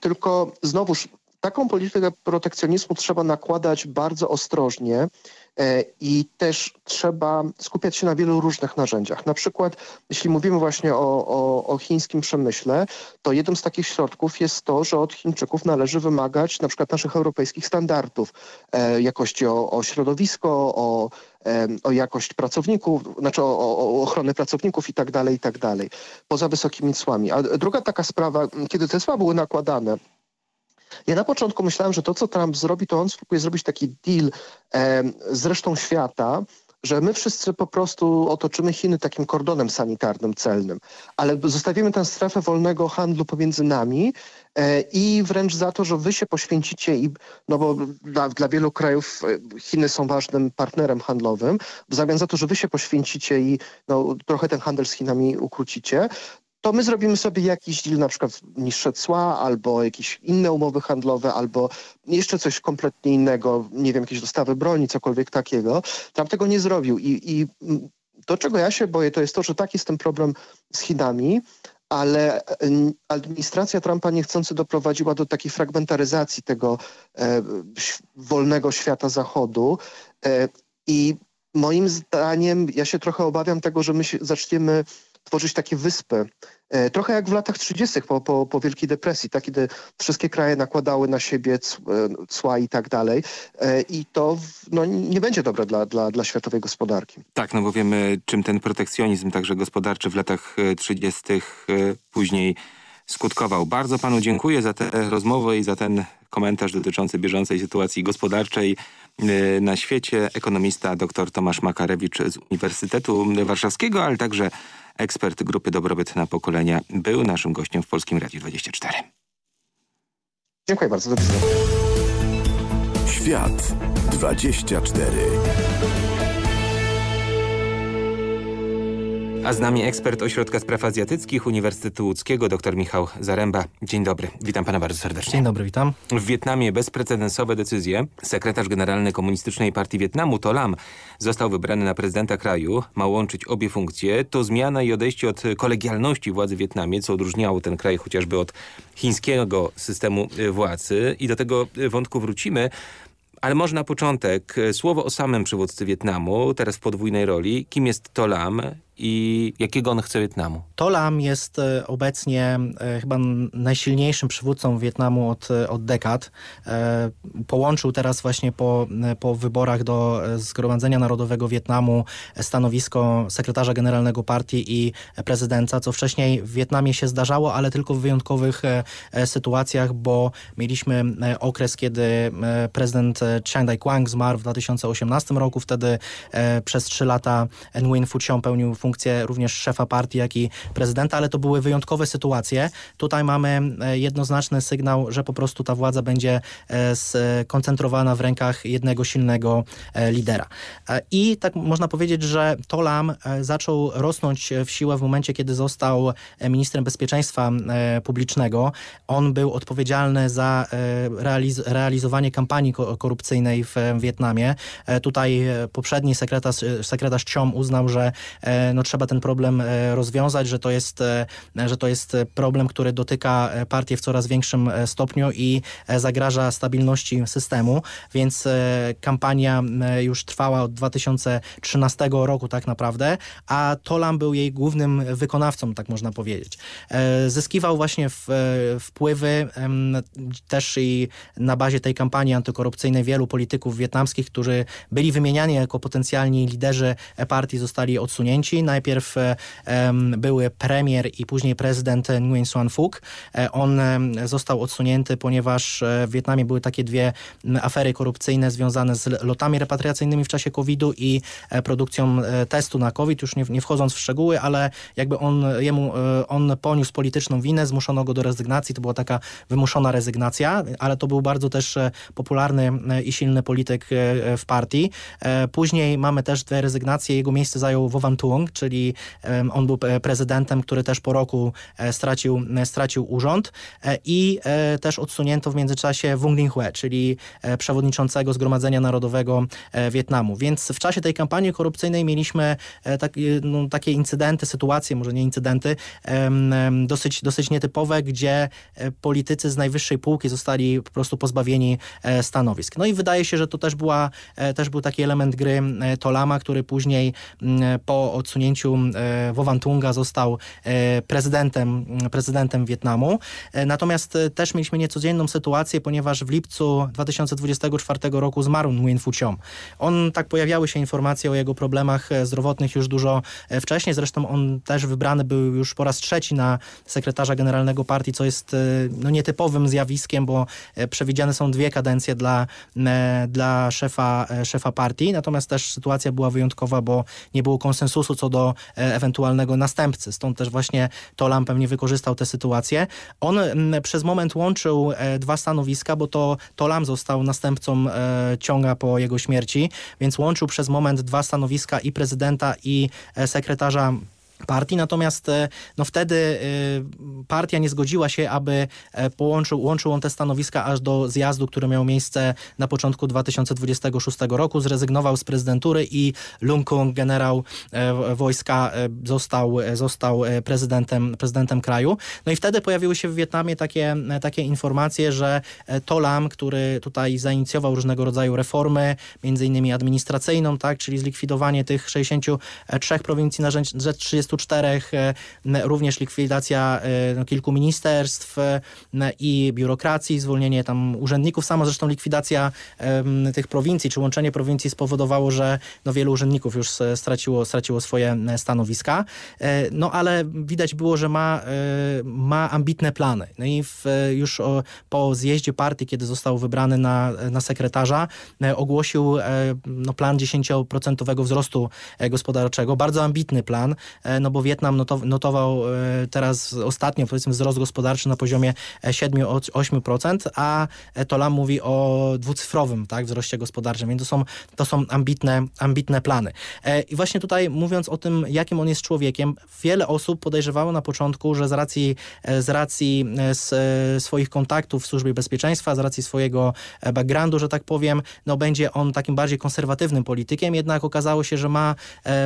I: Tylko znowuż taką politykę protekcjonizmu trzeba nakładać bardzo ostrożnie e, i też trzeba skupiać się na wielu różnych narzędziach. Na przykład, jeśli mówimy właśnie o, o, o, chińskim przemyśle, to jednym z takich środków jest to, że od Chińczyków należy wymagać na przykład naszych europejskich standardów e, jakości o, o środowisko, o, e, o jakość pracowników, znaczy o, o ochronę pracowników i tak dalej, i tak dalej, poza wysokimi cłami. A druga taka sprawa, kiedy te cła były nakładane, ja na początku myślałem, że to, co Trump zrobi, to on spróbuje zrobić taki deal e, z resztą świata, że my wszyscy po prostu otoczymy Chiny takim kordonem sanitarnym, celnym, ale zostawimy tę strefę wolnego handlu pomiędzy nami e, i wręcz za to, że wy się poświęcicie i, no bo dla, dla, wielu krajów e, Chiny są ważnym partnerem handlowym, w zamian za to, że wy się poświęcicie i no, trochę ten handel z Chinami ukrócicie, to my zrobimy sobie jakiś deal, na przykład niższe cła, albo jakieś inne umowy handlowe, albo jeszcze coś kompletnie innego, nie wiem, jakieś dostawy broni, cokolwiek takiego. Tam tego nie zrobił i, i to, czego ja się boję, to jest to, że tak jest ten problem z Chinami, ale administracja Trumpa niechcący doprowadziła do takiej fragmentaryzacji tego e, wolnego świata zachodu e, i moim zdaniem ja się trochę obawiam tego, że my zaczniemy tworzyć takie wyspy. E, trochę jak w latach 30. po, po, po Wielkiej Depresji, tak, kiedy wszystkie kraje nakładały na siebie e, cła i tak dalej. E, I to no, nie będzie dobre dla, dla, dla światowej gospodarki.
Q: Tak, no bo wiemy, czym ten protekcjonizm, także gospodarczy w latach 30. później skutkował. Bardzo panu dziękuję za tę rozmowę i za ten komentarz dotyczący bieżącej sytuacji gospodarczej na świecie. Ekonomista dr Tomasz Makarewicz z Uniwersytetu Warszawskiego, ale także ekspert Grupy Dobrobyt na Pokolenia, był naszym gościem w Polskim Radiu 24.
I: Dziękuję bardzo. Do widzenia.
A: Świat 24
Q: A z nami ekspert Ośrodka Spraw Azjatyckich Uniwersytetu Łódzkiego, dr Michał Zaręba. Dzień dobry, witam pana bardzo serdecznie.
R: Dzień dobry, witam.
Q: W Wietnamie bezprecedensowe decyzje. Sekretarz generalny Komunistycznej Partii Wietnamu, To Lam, został wybrany na prezydenta kraju. Ma łączyć obie funkcje. To zmiana i odejście od kolegialności władzy w Wietnamie, co odróżniało ten kraj chociażby od chińskiego systemu władzy. I do tego wątku wrócimy. Ale może na początek słowo o samym przywódcy Wietnamu, teraz w podwójnej roli. Kim jest To Lam i jakiego on chce Wietnamu?
R: To Lam jest e, obecnie e, chyba najsilniejszym przywódcą Wietnamu od, e, od dekad. Połączył teraz właśnie po, po wyborach do Zgromadzenia Narodowego Wietnamu stanowisko sekretarza generalnego partii i prezydenta, co wcześniej w Wietnamie się zdarzało, ale tylko w wyjątkowych sytuacjach, bo mieliśmy okres, kiedy prezydent Chiang Dai-quang zmarł w 2018 roku. Wtedy przez trzy lata Nguyen Phu Trong pełnił funkcję funkcję również szefa partii, jak i prezydenta, ale to były wyjątkowe sytuacje. Tutaj mamy e, jednoznaczny sygnał, że po prostu ta władza będzie e, skoncentrowana w rękach jednego silnego e, lidera. I tak można powiedzieć, że Tolam zaczął rosnąć w siłę w momencie, kiedy został ministrem bezpieczeństwa publicznego. On był odpowiedzialny za realiz realizowanie kampanii korupcyjnej w Wietnamie. Tutaj poprzedni sekretarz, sekretarz Ciom uznał, że no, no, trzeba ten problem e, rozwiązać, że to jest, e, że to jest problem, który dotyka e, partię w coraz większym stopniu i zagraża stabilności systemu, więc kampania już trwała od 2013 roku tak naprawdę, a Tolam był jej głównym wykonawcą, tak można powiedzieć. Zyskiwał właśnie wpływy też i na bazie tej kampanii antykorupcyjnej wielu polityków wietnamskich, którzy byli wymieniani jako potencjalni liderzy partii, zostali odsunięci najpierw e, były premier i później prezydent Nguyen Xuan Phuc. E, on został odsunięty, ponieważ e, w Wietnamie były takie dwie afery korupcyjne związane z lotami repatriacyjnymi w czasie COVID-u i produkcją testu na COVID, już nie, nie wchodząc w szczegóły, ale jakby on, jemu, on poniósł polityczną winę, zmuszono go do rezygnacji, to była taka wymuszona rezygnacja, ale to był bardzo też popularny i silny polityk w partii. Później mamy też dwie rezygnacje, jego miejsce zajął Wowan Tuong, czyli on był prezydentem, który też po roku stracił, stracił urząd i też odsunięto w międzyczasie Wung Dinh-hue, czyli przewodniczącego Zgromadzenia Narodowego Wietnamu. Więc w czasie tej kampanii korupcyjnej mieliśmy takie, no, takie incydenty, sytuacje, może nie incydenty, dosyć, dosyć nietypowe, gdzie politycy z najwyższej półki zostali po prostu pozbawieni stanowisk. No i wydaje się, że to też, była, też był taki element gry Tolama, który później po odsunięciu Wowantunga został prezydentem, prezydentem Wietnamu. Natomiast też mieliśmy niecodzienną sytuację, ponieważ w lipcu 2024 roku zmarł Nguyen Phu Chiom. On, tak pojawiały się informacje o jego problemach zdrowotnych już dużo wcześniej. Zresztą on też wybrany był już po raz trzeci na sekretarza generalnego partii, co jest no, nietypowym zjawiskiem, bo przewidziane są dwie kadencje dla, dla szefa, szefa partii. Natomiast też sytuacja była wyjątkowa, bo nie było konsensusu co do ewentualnego następcy. Stąd też właśnie Tolam pewnie wykorzystał tę sytuację. On przez moment łączył dwa stanowiska, bo to Tolam został następcą ciąga po jego śmierci, więc łączył przez moment dwa stanowiska i prezydenta i sekretarza partii, natomiast e, no wtedy y, partia nie zgodziła się, aby e, połączył, łączył on te stanowiska aż do zjazdu, który miał miejsce na początku 2026 roku. Zrezygnował z prezydentury i Lung Kung, generał e, wojska, został, został prezydentem, prezydentem kraju. No i wtedy pojawiły się w Wietnamie takie, takie informacje, że To Lam, który tutaj zainicjował różnego rodzaju reformy, między innymi administracyjną, tak, czyli zlikwidowanie tych 63 prowincji na rzecz 30 24, e, również likwidacja e, no, kilku ministerstw e, i biurokracji, zwolnienie tam urzędników, sama zresztą likwidacja tych prowincji, czy łączenie prowincji spowodowało, że no, wielu urzędników już straciło, straciło swoje stanowiska, no ale widać było, że ma, ma ambitne plany. No i w, już o, po zjeździe partii, kiedy został wybrany na, na sekretarza, ogłosił no, plan 10% wzrostu gospodarczego, bardzo ambitny plan, no bo Wietnam notował e, teraz ostatnio powiedzmy wzrost gospodarczy na poziomie 7-8%, a Tolam mówi o dwucyfrowym tak, wzroście gospodarczym, więc to są, to są ambitne, ambitne plany. E, I właśnie tutaj mówiąc o tym, jakim on jest człowiekiem, wiele osób podejrzewało na początku, że z racji, e, z racji swoich kontaktów w służbie bezpieczeństwa, z racji swojego backgroundu, że tak powiem, no będzie on takim bardziej konserwatywnym politykiem, jednak okazało się, że ma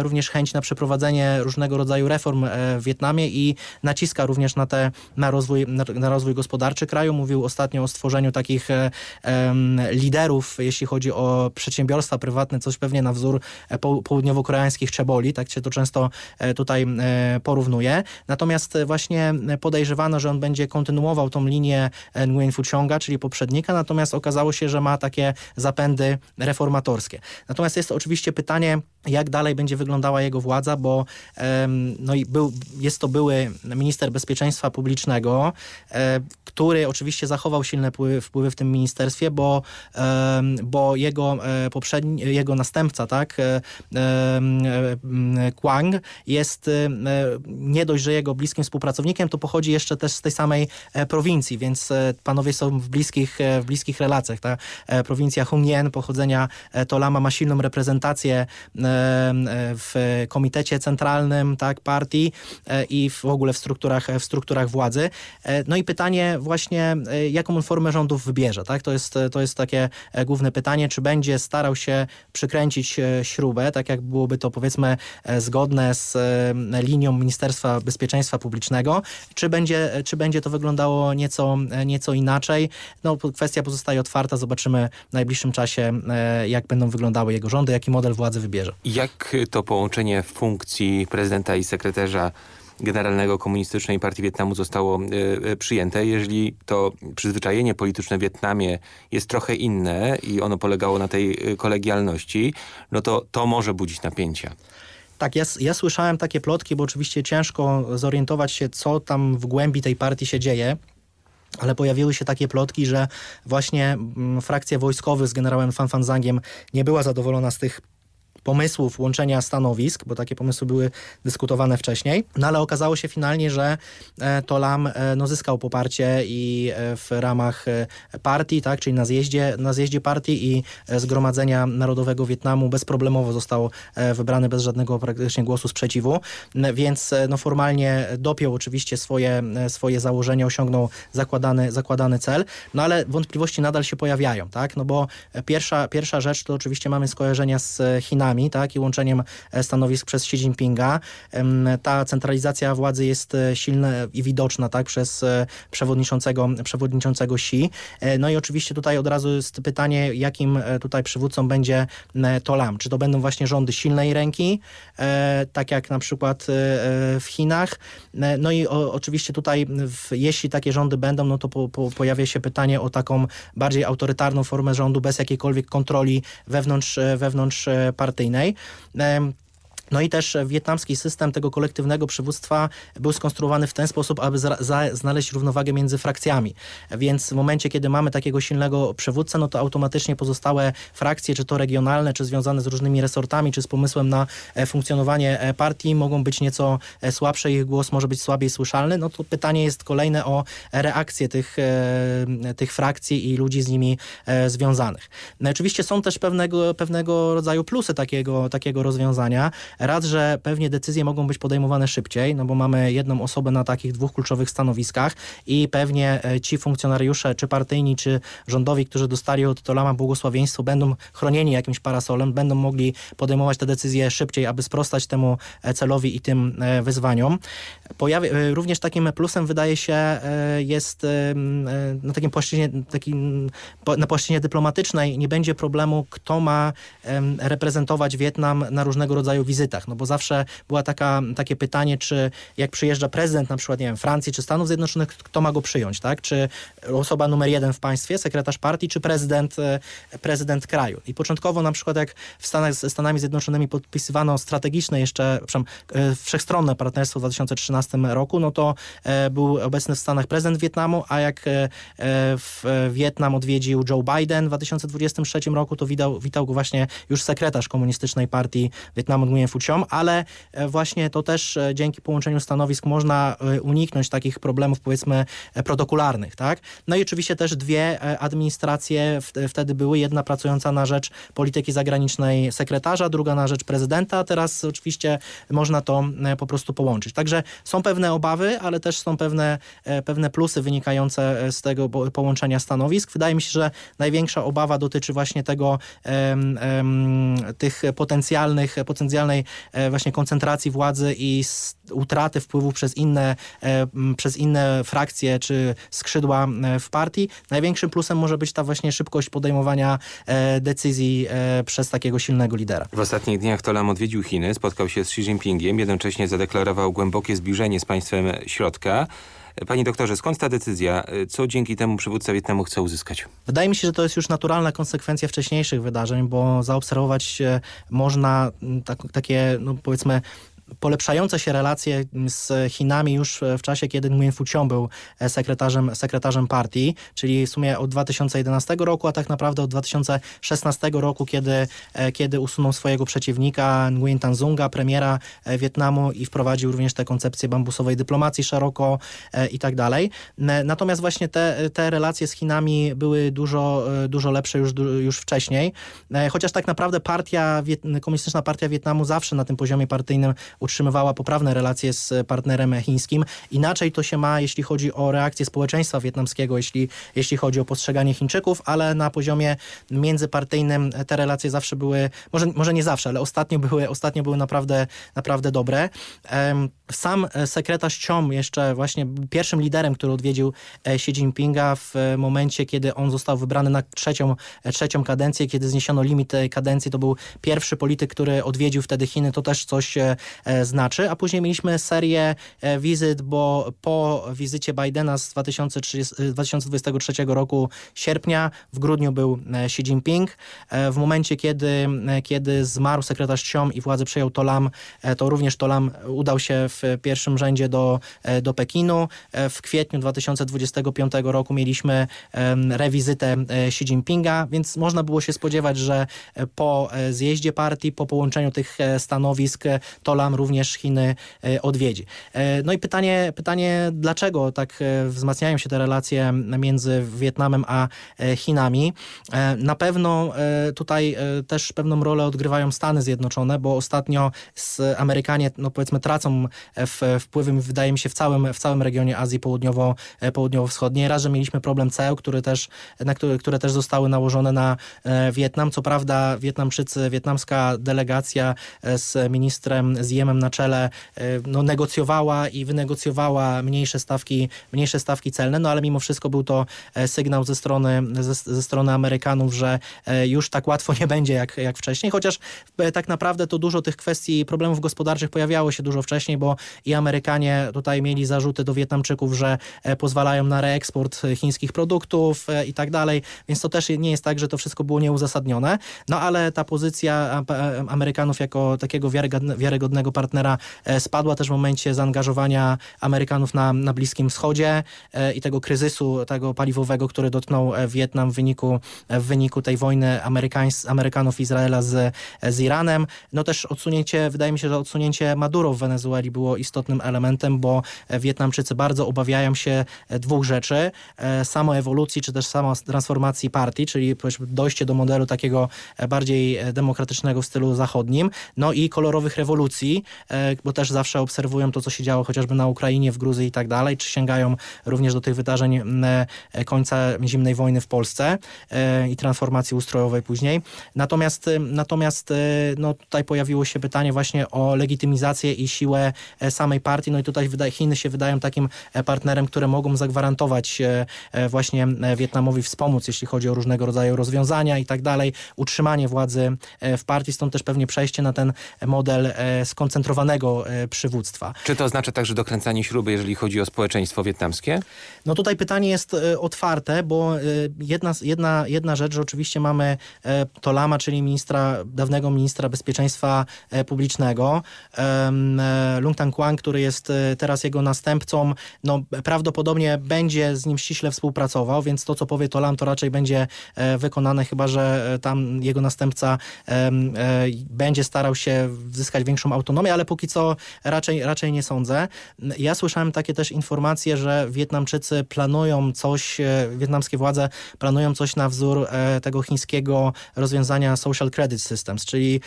R: również chęć na przeprowadzenie różnego rodzaju rodzaju reform e, w Wietnamie i naciska również na, te, na, rozwój, na, rozwój gospodarczy kraju. Mówił ostatnio o stworzeniu takich um, liderów, jeśli chodzi o przedsiębiorstwa prywatne, coś pewnie na wzór po, południowo-koreańskich czeboli, tak się to często tutaj porównuje. Natomiast właśnie podejrzewano, że on będzie kontynuował tą linię Nguyen Phu Chonga, czyli poprzednika, natomiast okazało się, że ma takie zapędy reformatorskie. Natomiast jest oczywiście pytanie, jak dalej będzie wyglądała jego władza, bo no i był, jest to były minister bezpieczeństwa publicznego, e, który oczywiście zachował silne wpływy, wpływy w tym ministerstwie, bo, bo jego e, poprzedni, jego następca, tak, e, Kwang jest nie dość, że jego bliskim współpracownikiem, to pochodzi jeszcze też z tej samej prowincji, więc panowie są w bliskich, w bliskich relacjach. Ta prowincja Hunien pochodzenia Tolama ma silną reprezentację w komitecie centralnym, tak, partii e, i w ogóle w strukturach, w strukturach władzy. E, no i pytanie właśnie, e, jaką on formę rządów wybierze, tak? To jest, to jest takie główne pytanie, czy będzie starał się przykręcić śrubę, tak jak byłoby to powiedzmy zgodne z linią Ministerstwa Bezpieczeństwa Publicznego, czy będzie, czy będzie to wyglądało nieco, nieco inaczej. No, kwestia pozostaje otwarta, zobaczymy w najbliższym czasie, jak będą wyglądały jego rządy, jaki model władzy wybierze.
Q: Jak to połączenie funkcji prezydenta i sekretarza generalnego Komunistycznej Partii Wietnamu zostało y, przyjęte. Jeżeli to przyzwyczajenie polityczne w Wietnamie jest trochę inne i ono polegało na tej y, kolegialności, no to to może budzić napięcia.
R: Tak, ja, ja słyszałem takie plotki, bo oczywiście ciężko zorientować się, co tam w głębi tej partii się dzieje. Ale pojawiły się takie plotki, że właśnie mm, frakcja wojskowych z generałem Fan Fanzangiem nie była zadowolona z tych pomysłów łączenia stanowisk, bo takie pomysły były dyskutowane wcześniej, no ale okazało się finalnie, że to Lam no, zyskał poparcie i w ramach partii, tak, czyli na zjeździe, na zjeździe partii i Zgromadzenia Narodowego Wietnamu bezproblemowo został wybrany bez żadnego praktycznie głosu sprzeciwu, więc no, formalnie dopiął oczywiście swoje, swoje założenia, osiągnął zakładany, zakładany cel, no ale wątpliwości nadal się pojawiają, tak, no bo pierwsza, pierwsza rzecz to oczywiście mamy skojarzenia z Chinami, tak, i łączeniem stanowisk przez Xi Jinpinga. Ta centralizacja władzy jest silna i widoczna, tak, przez przewodniczącego, przewodniczącego Xi. No i oczywiście tutaj od razu jest pytanie, jakim tutaj przywódcą będzie to Lam. Czy to będą właśnie rządy silnej ręki, tak jak na przykład w Chinach. No i oczywiście tutaj, jeśli takie rządy będą, no to po, po, pojawia się pytanie o taką bardziej autorytarną formę rządu bez jakiejkolwiek kontroli wewnątrz, wewnątrz komunikacyjnej No i też wietnamski system tego kolektywnego przywództwa był skonstruowany w ten sposób, aby za, za, znaleźć równowagę między frakcjami. Więc w momencie, kiedy mamy takiego silnego przywódcę, no to automatycznie pozostałe frakcje, czy to regionalne, czy związane z różnymi resortami, czy z pomysłem na e, funkcjonowanie e, partii, mogą być nieco e, słabsze, ich głos może być słabiej słyszalny. No to pytanie jest kolejne o reakcję tych, tych frakcji i ludzi z nimi związanych. No oczywiście są też pewnego, pewnego rodzaju plusy takiego, takiego rozwiązania. Raz, że pewnie decyzje mogą być podejmowane szybciej, no bo mamy jedną osobę na takich dwóch kluczowych stanowiskach i pewnie e, ci funkcjonariusze, czy partyjni, czy rządowi, którzy dostali od Tolama błogosławieństwo, będą chronieni jakimś parasolem, będą mogli podejmować te decyzje szybciej, aby sprostać temu e, celowi i tym e, wyzwaniom. Pojawi również takim plusem wydaje się jest na takim płaszczyźnie, takim, na płaszczyźnie dyplomatycznej nie będzie problemu, kto ma reprezentować Wietnam na różnego rodzaju wizytach wizytach, no bo zawsze była taka, takie pytanie, czy jak przyjeżdża prezydent na przykład, nie wiem, Francji czy Stanów Zjednoczonych, kto ma go przyjąć, tak? Czy osoba numer jeden w państwie, sekretarz partii, czy prezydent, e, prezydent kraju. I początkowo na przykład jak w Stanach z Stanami Zjednoczonymi podpisywano strategiczne jeszcze, e, wszechstronne partnerstwo w 2013 roku, no to e, był obecny w Stanach prezydent Wietnamu, a jak w Wietnam odwiedził Joe Biden w 2023 roku, to witał, witał go właśnie już sekretarz komunistycznej partii Wietnamu Ale e, właśnie to też e, dzięki połączeniu stanowisk można e, uniknąć takich problemów powiedzmy protokolarnych, tak? No i oczywiście też dwie administracje wtedy były, jedna pracująca na rzecz polityki zagranicznej sekretarza, druga na rzecz prezydenta, teraz oczywiście można to po prostu połączyć. Także są pewne obawy, ale też są pewne, pewne plusy wynikające z tego połączenia stanowisk. Wydaje mi się, że największa obawa dotyczy właśnie tego, tych potencjalnych, potencjalnej E, właśnie koncentracji władzy i utraty wpływu przez inne, e, przez inne frakcje czy skrzydła e, w partii. Największym plusem może być ta właśnie szybkość podejmowania decyzji przez takiego silnego lidera.
Q: W ostatnich dniach Tolam odwiedził Chiny, spotkał się z Xi Jinpingiem, jednocześnie zadeklarował głębokie zbliżenie z państwem środka. Panie doktorze, skąd ta decyzja? Co dzięki temu przywódca Wietnamu chce uzyskać?
R: Wydaje mi się, że to jest już naturalna konsekwencja wcześniejszych wydarzeń, bo zaobserwować można tak, takie, no powiedzmy, polepszające się relacje z Chinami już w czasie, kiedy Nguyen Phu Chiong był sekretarzem, sekretarzem partii, czyli w sumie od 2011 roku, a tak naprawdę od 2016 roku, kiedy, kiedy usunął swojego przeciwnika Nguyen Tan Zunga, premiera Wietnamu i wprowadził również tę koncepcję bambusowej dyplomacji szeroko i tak dalej. Natomiast właśnie te, te relacje z Chinami były dużo, dużo lepsze już, już wcześniej, chociaż tak naprawdę partia, Komunistyczna Partia Wietnamu zawsze na tym poziomie partyjnym utrzymywała poprawne relacje z partnerem chińskim. Inaczej to się ma, jeśli chodzi o reakcję społeczeństwa wietnamskiego, jeśli, jeśli chodzi o postrzeganie Chińczyków, ale na poziomie międzypartyjnym te relacje zawsze były, może, może nie zawsze, ale ostatnio były, ostatnio były naprawdę, naprawdę dobre. Sam sekretarz Ciom jeszcze właśnie pierwszym liderem, który odwiedził e, Xi Jinpinga w momencie, kiedy on został wybrany na trzecią, trzecią kadencję, kiedy zniesiono limit kadencji, to był pierwszy polityk, który odwiedził wtedy Chiny. To też coś znaczy, a później mieliśmy serię wizyt, bo po wizycie Bidena z 2030, 2023 roku sierpnia, w grudniu był Xi Jinping. W momencie, kiedy, kiedy zmarł sekretarz Xiom i władzę przejął Tolam, to również Tolam udał się w pierwszym rzędzie do, do Pekinu. W kwietniu 2025 roku mieliśmy rewizytę Xi Jinpinga, więc można było się spodziewać, że po zjeździe partii, po połączeniu tych stanowisk Tolam również Chiny odwiedzi. No i pytanie, pytanie dlaczego tak wzmacniają się te relacje między Wietnamem a Chinami? Na pewno tutaj też pewną rolę odgrywają Stany Zjednoczone, bo ostatnio Amerykanie, no powiedzmy, tracą wpływy, wydaje mi się, w całym, w całym regionie Azji Południowo, Południowo-Wschodniej. Raz, że mieliśmy problem ceł, który też, na który, które też zostały nałożone na Wietnam. Co prawda Wietnamczycy, wietnamska delegacja z ministrem Na czele no, negocjowała i wynegocjowała mniejsze stawki, mniejsze stawki celne, no ale mimo wszystko był to sygnał ze strony, ze, ze strony Amerykanów, że już tak łatwo nie będzie jak, jak wcześniej, chociaż tak naprawdę to dużo tych kwestii, problemów gospodarczych pojawiało się dużo wcześniej, bo i Amerykanie tutaj mieli zarzuty do Wietnamczyków, że pozwalają na reeksport chińskich produktów i tak dalej, więc to też nie jest tak, że to wszystko było nieuzasadnione, no ale ta pozycja Amerykanów jako takiego wiarygodnego partnera spadła też w momencie zaangażowania Amerykanów na, na Bliskim Wschodzie i tego kryzysu tego paliwowego, który dotknął Wietnam w wyniku, w wyniku tej wojny Amerykanów Izraela z, z Iranem. No też odsunięcie, wydaje mi się, że odsunięcie Maduro w Wenezueli było istotnym elementem, bo Wietnamczycy bardzo obawiają się dwóch rzeczy. Samoewolucji, czy też samo transformacji partii, czyli dojście do modelu takiego bardziej demokratycznego w stylu zachodnim, no i kolorowych rewolucji, bo też zawsze obserwują to, co się działo chociażby na Ukrainie, w Gruzji i tak dalej, czy sięgają również do tych wydarzeń końca zimnej wojny w Polsce i transformacji ustrojowej później. Natomiast, natomiast no, tutaj pojawiło się pytanie właśnie o legitymizację i siłę samej partii, no i tutaj Chiny się wydają takim partnerem, które mogą zagwarantować właśnie Wietnamowi wspomóc, jeśli chodzi o różnego rodzaju rozwiązania i tak dalej, utrzymanie władzy w partii, stąd też pewnie przejście na ten model skoncentrowanego przywództwa.
Q: Czy to oznacza także dokręcanie śruby, jeżeli chodzi o społeczeństwo wietnamskie?
R: No tutaj pytanie jest otwarte, bo jedna, jedna, jedna rzecz, że oczywiście mamy Tolama, czyli ministra, dawnego ministra bezpieczeństwa publicznego, Lung Tang Kwang, który jest teraz jego następcą, no prawdopodobnie będzie z nim ściśle współpracował, więc to, co powie Tolam, to raczej będzie wykonane, chyba, że tam jego następca będzie starał się zyskać większą autonomię, ale póki co raczej, raczej nie sądzę. Ja słyszałem takie też informacje, że Wietnamczycy planują coś, wietnamskie władze planują coś na wzór tego chińskiego rozwiązania Social Credit Systems, czyli,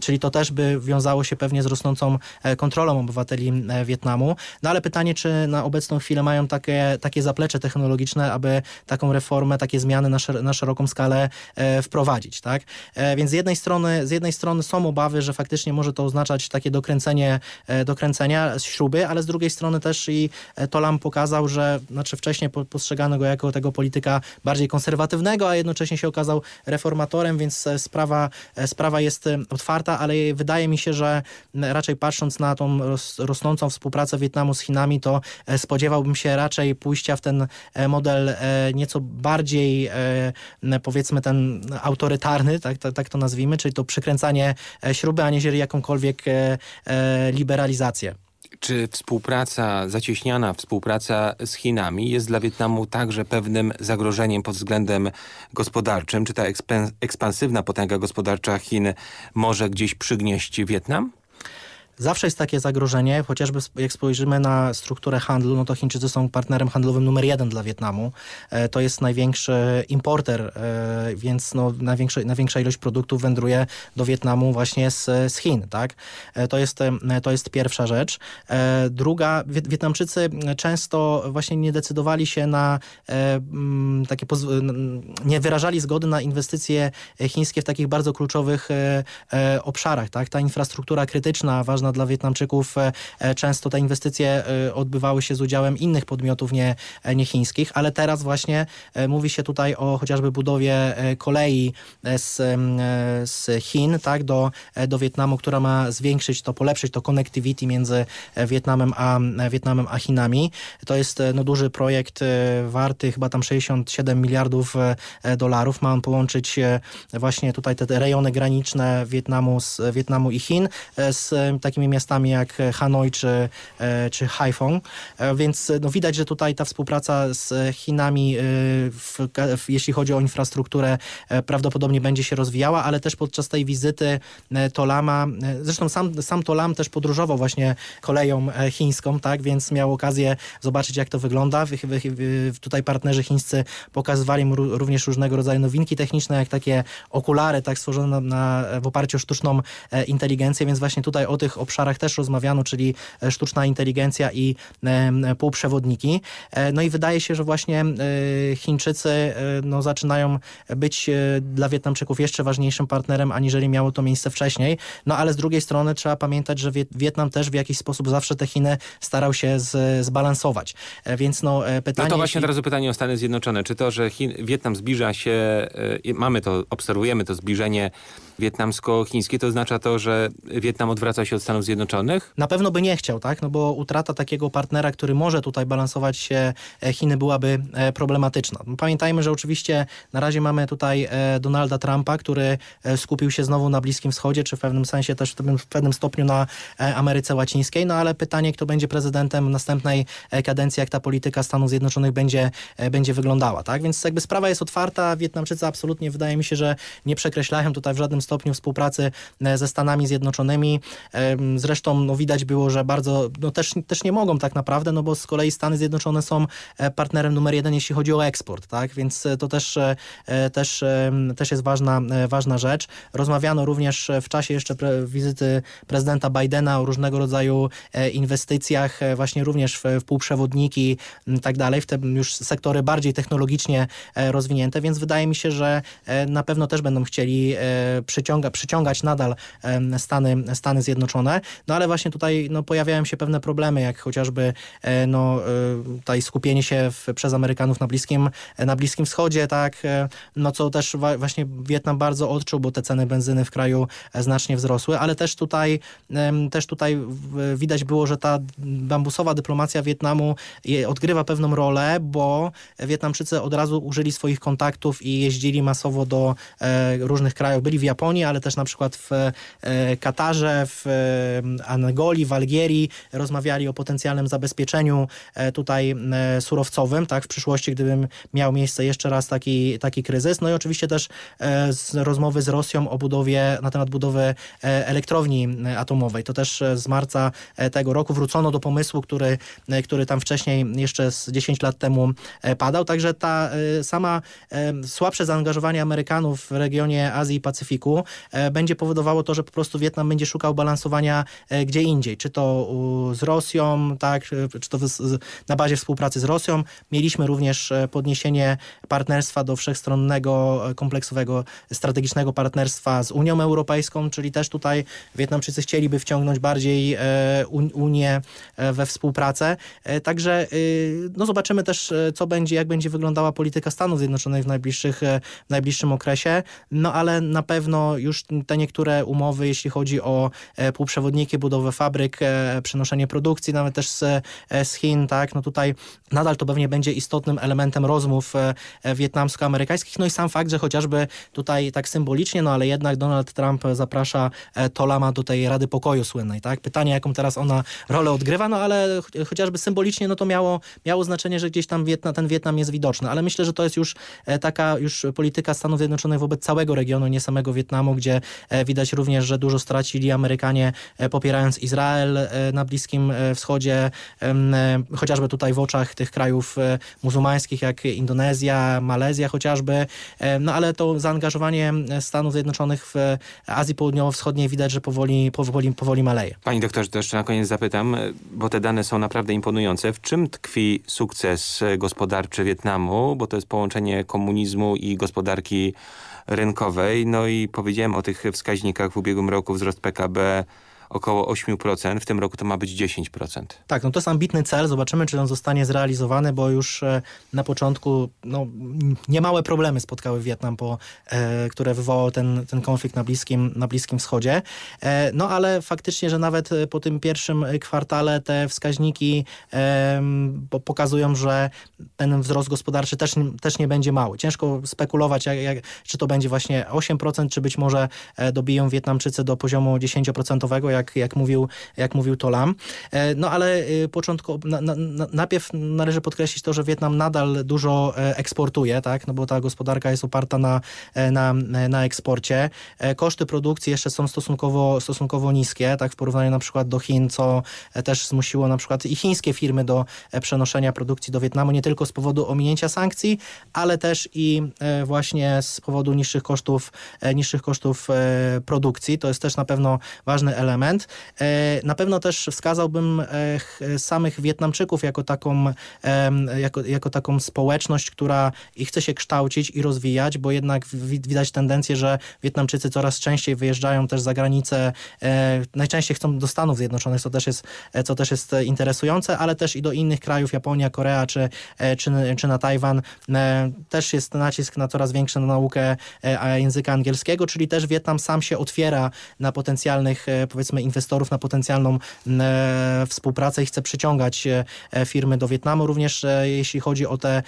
R: czyli to też by wiązało się pewnie z rosnącą kontrolą obywateli Wietnamu. No ale pytanie, czy na obecną chwilę mają takie, takie zaplecze technologiczne, aby taką reformę, takie zmiany na, szer na szeroką skalę wprowadzić, tak? Więc z jednej strony, z jednej strony są obawy, że faktycznie może to oznaczać takie dokręcenie, dokręcenia śruby, ale z drugiej strony też i Tolam pokazał, że znaczy wcześniej postrzegano go jako tego polityka bardziej konserwatywnego, a jednocześnie się okazał reformatorem, więc sprawa, sprawa jest otwarta, ale wydaje mi się, że raczej patrząc na tą rosnącą współpracę Wietnamu z Chinami, to spodziewałbym się raczej pójścia w ten model nieco bardziej powiedzmy ten autorytarny, tak, tak, tak to nazwijmy, czyli to przykręcanie śruby, aniżeli jakąkolwiek liberalizację.
Q: Czy współpraca, zacieśniana współpraca z Chinami jest dla Wietnamu także pewnym zagrożeniem pod względem gospodarczym? Czy ta ekspansywna potęga gospodarcza Chin może gdzieś przygnieść Wietnam?
R: Zawsze jest takie zagrożenie, chociażby jak spojrzymy na strukturę handlu, no to Chińczycy są partnerem handlowym numer jeden dla Wietnamu. To jest największy importer, więc no największa, największa ilość produktów wędruje do Wietnamu właśnie z, z Chin. Tak? To, jest, to jest pierwsza rzecz. Druga, Wietnamczycy często właśnie nie decydowali się na takie, nie wyrażali zgody na inwestycje chińskie w takich bardzo kluczowych obszarach. Tak? Ta infrastruktura krytyczna, ważna dla Wietnamczyków. Często te inwestycje odbywały się z udziałem innych podmiotów, nie, nie chińskich, ale teraz właśnie mówi się tutaj o chociażby budowie kolei z, z Chin tak, do, do Wietnamu, która ma zwiększyć to, polepszyć to connectivity między Wietnamem a, Wietnamem a Chinami. To jest no, duży projekt warty chyba tam 67 miliardów dolarów. Ma on połączyć właśnie tutaj te rejony graniczne Wietnamu, z, Wietnamu i Chin z takimi miastami jak Hanoi czy, czy Haiphong. Więc no, widać, że tutaj ta współpraca z Chinami, w, w, jeśli chodzi o infrastrukturę, prawdopodobnie będzie się rozwijała, ale też podczas tej wizyty Tolama, zresztą sam, sam Tolam też podróżował właśnie koleją chińską, tak, więc miał okazję zobaczyć, jak to wygląda. Tutaj partnerzy chińscy pokazywali mu również różnego rodzaju nowinki techniczne, jak takie okulary, tak stworzone na, w oparciu o sztuczną e, inteligencję, więc właśnie tutaj o tych obszarach też rozmawiano, czyli e, sztuczna inteligencja i e, półprzewodniki. No i wydaje się, że właśnie Chińczycy no, zaczynają być dla Wietnamczyków jeszcze ważniejszym partnerem, aniżeli miało to miejsce wcześniej. No ale z drugiej strony trzeba pamiętać, że Wietnam też w jakiś sposób zawsze te Chiny starał się z, zbalansować. Więc no pytanie...
Q: No to właśnie jeśli... teraz pytanie o Stany Zjednoczone. Czy to, że Chin, Wietnam zbliża się, mamy to, obserwujemy to zbliżenie wietnamsko-chińskie, to oznacza to, że Wietnam odwraca się od Stanów Zjednoczonych?
R: Na pewno by nie chciał, tak? No bo utrata takiego partnera, który może tutaj balansować się e, Chiny byłaby e, problematyczna. No pamiętajmy, że oczywiście na razie mamy tutaj e, Donalda Trumpa, który skupił się znowu na Bliskim Wschodzie, czy w pewnym sensie też w pewnym stopniu na Ameryce Łacińskiej, no ale pytanie, kto będzie prezydentem następnej kadencji, jak ta polityka Stanów Zjednoczonych będzie, będzie wyglądała, tak? Więc jakby sprawa jest otwarta, Wietnamczycy absolutnie wydaje mi się, że nie przekreślają tutaj w żadnym stopniu współpracy e, ze Stanami Zjednoczonymi. Zresztą no, widać było, że bardzo, no też, też nie mogą tak naprawdę, no bo z kolei Stany Zjednoczone są e, partnerem numer jeden, jeśli chodzi o eksport, tak? Więc e, to też, też, też jest ważna, ważna rzecz. Rozmawiano również w czasie jeszcze pre wizyty prezydenta Bidena o różnego rodzaju inwestycjach, właśnie również w, w półprzewodniki i tak dalej, w te już sektory bardziej technologicznie rozwinięte, więc wydaje mi się, że na pewno też będą chcieli przyciąga, przyciągać nadal Stany, Stany Zjednoczone. No ale właśnie tutaj no, pojawiają się pewne problemy, jak chociażby e, no, e, tutaj skupienie się w, przez Amerykanów na Bliskim, na Bliskim Wschodzie, tak, e, no co też właśnie Wietnam bardzo odczuł, bo te ceny benzyny w kraju znacznie wzrosły, ale też tutaj, też tutaj widać było, że ta bambusowa dyplomacja Wietnamu odgrywa pewną rolę, bo Wietnamczycy od razu użyli swoich kontaktów i jeździli masowo do różnych krajów, byli w Japonii, ale też na przykład w e, Katarze, w e, Angolii, w Algierii rozmawiali o potencjalnym zabezpieczeniu e, tutaj surowcowym, tak, w przyszłości, gdybym miał miejsce jeszcze raz taki, taki kryzys. No i oczywiście też z rozmowy z Rosją o budowie, na temat budowy elektrowni atomowej. To też z marca tego roku wrócono do pomysłu, który, który tam wcześniej jeszcze z 10 lat temu padał. Także ta sama słabsze zaangażowanie Amerykanów w regionie Azji i Pacyfiku Pacyfiku e, będzie powodowało to, że po prostu Wietnam będzie szukał balansowania e, gdzie indziej, czy to z Rosją, tak, e, czy to na bazie współpracy z Rosją. Mieliśmy również podniesienie partnerstwa do wszechstronnego, kompleksowego, strategicznego partnerstwa z Unią Europejską, czyli też tutaj Wietnamczycy chcieliby wciągnąć bardziej Unię we współpracę. Także no zobaczymy też, co będzie, jak będzie wyglądała polityka Stanów Zjednoczonych w, najbliższych, w najbliższym okresie, no ale na pewno pewno już te niektóre umowy, jeśli chodzi o e, półprzewodniki, budowę fabryk, e, przenoszenie produkcji, nawet też z, e, z Chin, tak, no tutaj nadal to pewnie będzie istotnym elementem rozmów wietnamsko-amerykańskich, no i sam fakt, że chociażby tutaj tak symbolicznie, no ale jednak Donald Trump zaprasza Tolama do tej Rady Pokoju słynnej, tak, pytanie jaką teraz ona rolę odgrywa, no ale chociażby symbolicznie, no to miało, miało znaczenie, że gdzieś tam Wietnam, ten Wietnam jest widoczny, ale myślę, że to jest już taka już polityka Stanów Zjednoczonych wobec całego regionu, nie samego Wietnamu, gdzie e, widać również, że dużo stracili Amerykanie e, popierając Izrael e, na Bliskim Wschodzie, chociażby tutaj w oczach tych krajów muzułmańskich jak Indonezja, Malezja chociażby, no ale to zaangażowanie Stanów Zjednoczonych w Azji Południowo-Wschodniej widać, że powoli, powoli, powoli maleje.
Q: Pani doktorze, to jeszcze na koniec zapytam, bo te dane są naprawdę imponujące. W czym tkwi sukces gospodarczy Wietnamu? Bo to jest połączenie komunizmu i gospodarki rynkowej. No i powiedziałem o tych wskaźnikach w ubiegłym roku wzrost PKB około 8%, w tym roku to ma być 10%.
R: Tak, no to jest ambitny cel, zobaczymy czy on zostanie zrealizowany, bo już e, na początku no, niemałe problemy spotkały Wietnam, po, e, które wywołał ten, ten konflikt na Bliskim, na Bliskim Wschodzie. E, no ale faktycznie, że nawet po tym pierwszym kwartale te wskaźniki pokazują, że ten wzrost gospodarczy też, też nie będzie mały. Ciężko spekulować, jak, jak, czy to będzie właśnie 8%, czy być może dobiją Wietnamczycy do poziomu 10%, jak, jak, mówił, jak mówił Tolam. No ale początkowo, na, na, najpierw należy podkreślić to, że Wietnam nadal dużo eksportuje, tak, no bo ta gospodarka jest oparta na, na, na eksporcie. Koszty produkcji jeszcze są stosunkowo, stosunkowo niskie, tak, w porównaniu na przykład do Chin, co też zmusiło na przykład i chińskie firmy do przenoszenia produkcji do Wietnamu, nie tylko z powodu ominięcia sankcji, ale też i właśnie z powodu niższych kosztów, niższych kosztów produkcji. To jest też na pewno ważny element. Na pewno też wskazałbym samych Wietnamczyków jako taką, jako, jako taką społeczność, która i chce się kształcić i rozwijać, bo jednak widać tendencję, że Wietnamczycy coraz częściej wyjeżdżają też za granicę, e, najczęściej chcą do Stanów Zjednoczonych, co też jest, e, co też jest interesujące, ale też i do innych krajów, Japonia, Korea czy, e, czy, czy na Tajwan. Też jest nacisk na coraz większą naukę języka angielskiego, czyli też Wietnam sam się otwiera na potencjalnych, powiedzmy, inwestorów, na potencjalną współpracę i chce przyciągać firmy do Wietnamu, również jeśli chodzi o te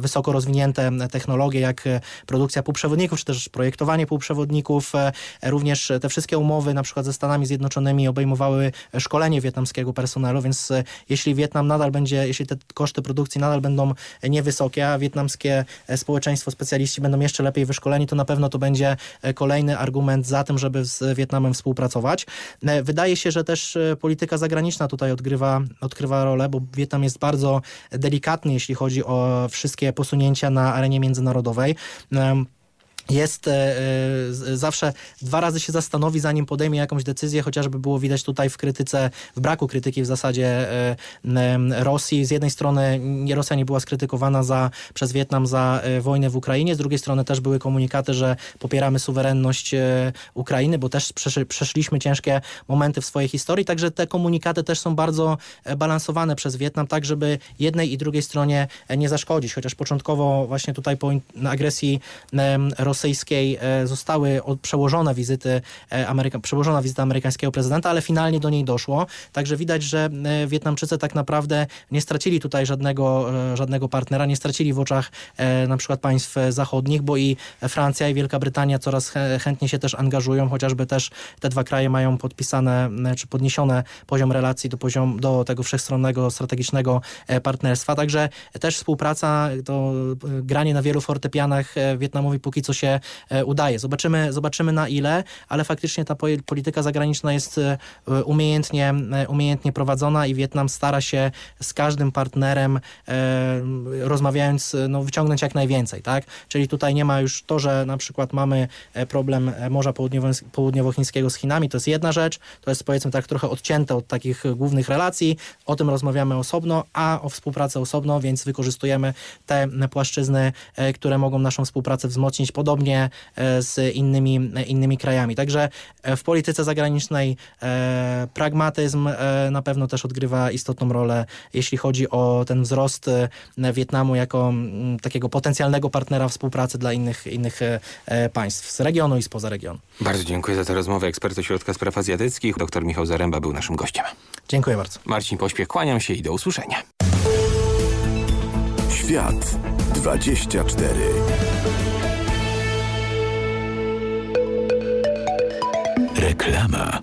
R: wysoko rozwinięte technologie, jak e, produkcja półprzewodników, czy też projektowanie półprzewodników. E, również te wszystkie umowy, na przykład ze Stanami Zjednoczonymi obejmowały szkolenie wietnamskiego personelu, więc e, jeśli Wietnam nadal będzie, jeśli te koszty produkcji nadal będą niewysokie, a wietnamskie społeczeństwo, specjaliści będą jeszcze lepiej wyszkoleni, to na pewno to będzie kolejny argument za tym, żeby z Wietnamem współpracować. Wydaje się, że też polityka zagraniczna tutaj odgrywa, odgrywa rolę, bo Wietnam jest bardzo delikatny, jeśli chodzi o wszystkie posunięcia na arenie międzynarodowej jest e, e, zawsze dwa razy się zastanowi, zanim podejmie jakąś decyzję, chociażby było widać tutaj w krytyce, w braku krytyki w zasadzie e, Rosji. Z jednej strony Rosja nie była skrytykowana za, przez Wietnam za wojnę w Ukrainie, z drugiej strony też były komunikaty, że popieramy suwerenność Ukrainy, bo też przeszliśmy ciężkie momenty w swojej historii, także te komunikaty też są bardzo balansowane przez Wietnam, tak żeby jednej i drugiej stronie nie zaszkodzić, chociaż początkowo właśnie tutaj po agresji Rosji rosyjskiej e, zostały przełożone wizyty e, Ameryka, przełożona wizyta amerykańskiego prezydenta, ale finalnie do niej doszło. Także widać, że e, Wietnamczycy tak naprawdę nie stracili tutaj żadnego, żadnego partnera, nie stracili w oczach na przykład państw zachodnich, bo i Francja i Wielka Brytania coraz chętniej się też angażują, chociażby też te dwa kraje mają podpisane czy podniesione poziom relacji do, poziom, do tego wszechstronnego, strategicznego partnerstwa. Także też współpraca, to granie na wielu fortepianach Wietnamowi póki co się się e, udaje. Zobaczymy, zobaczymy na ile, ale faktycznie ta polityka zagraniczna jest e, umiejętnie, e, umiejętnie prowadzona i Wietnam stara się z każdym partnerem rozmawiając, no, wyciągnąć jak najwięcej, tak? Czyli tutaj nie ma już to, że na przykład mamy problem Morza Południowochińskiego z Chinami, to jest jedna rzecz, to jest powiedzmy tak trochę odcięte od takich głównych relacji, o tym rozmawiamy osobno, a o współpracy osobno, więc wykorzystujemy te płaszczyzny, które mogą naszą współpracę wzmocnić, podobnie podobnie e, z innymi, innymi krajami. Także e, w polityce zagranicznej e, pragmatyzm na pewno też odgrywa istotną rolę, jeśli chodzi o ten wzrost Wietnamu jako takiego potencjalnego partnera współpracy dla innych, innych państw z regionu i spoza regionu.
Q: Bardzo dziękuję za tę rozmowę. Ekspert Ośrodka Spraw Azjatyckich, dr Michał Zaręba był naszym gościem.
R: Dziękuję bardzo.
Q: Marcin Pośpiech, kłaniam się i do usłyszenia.
A: Świat 24 Reklama.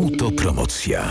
S: Autopromocja.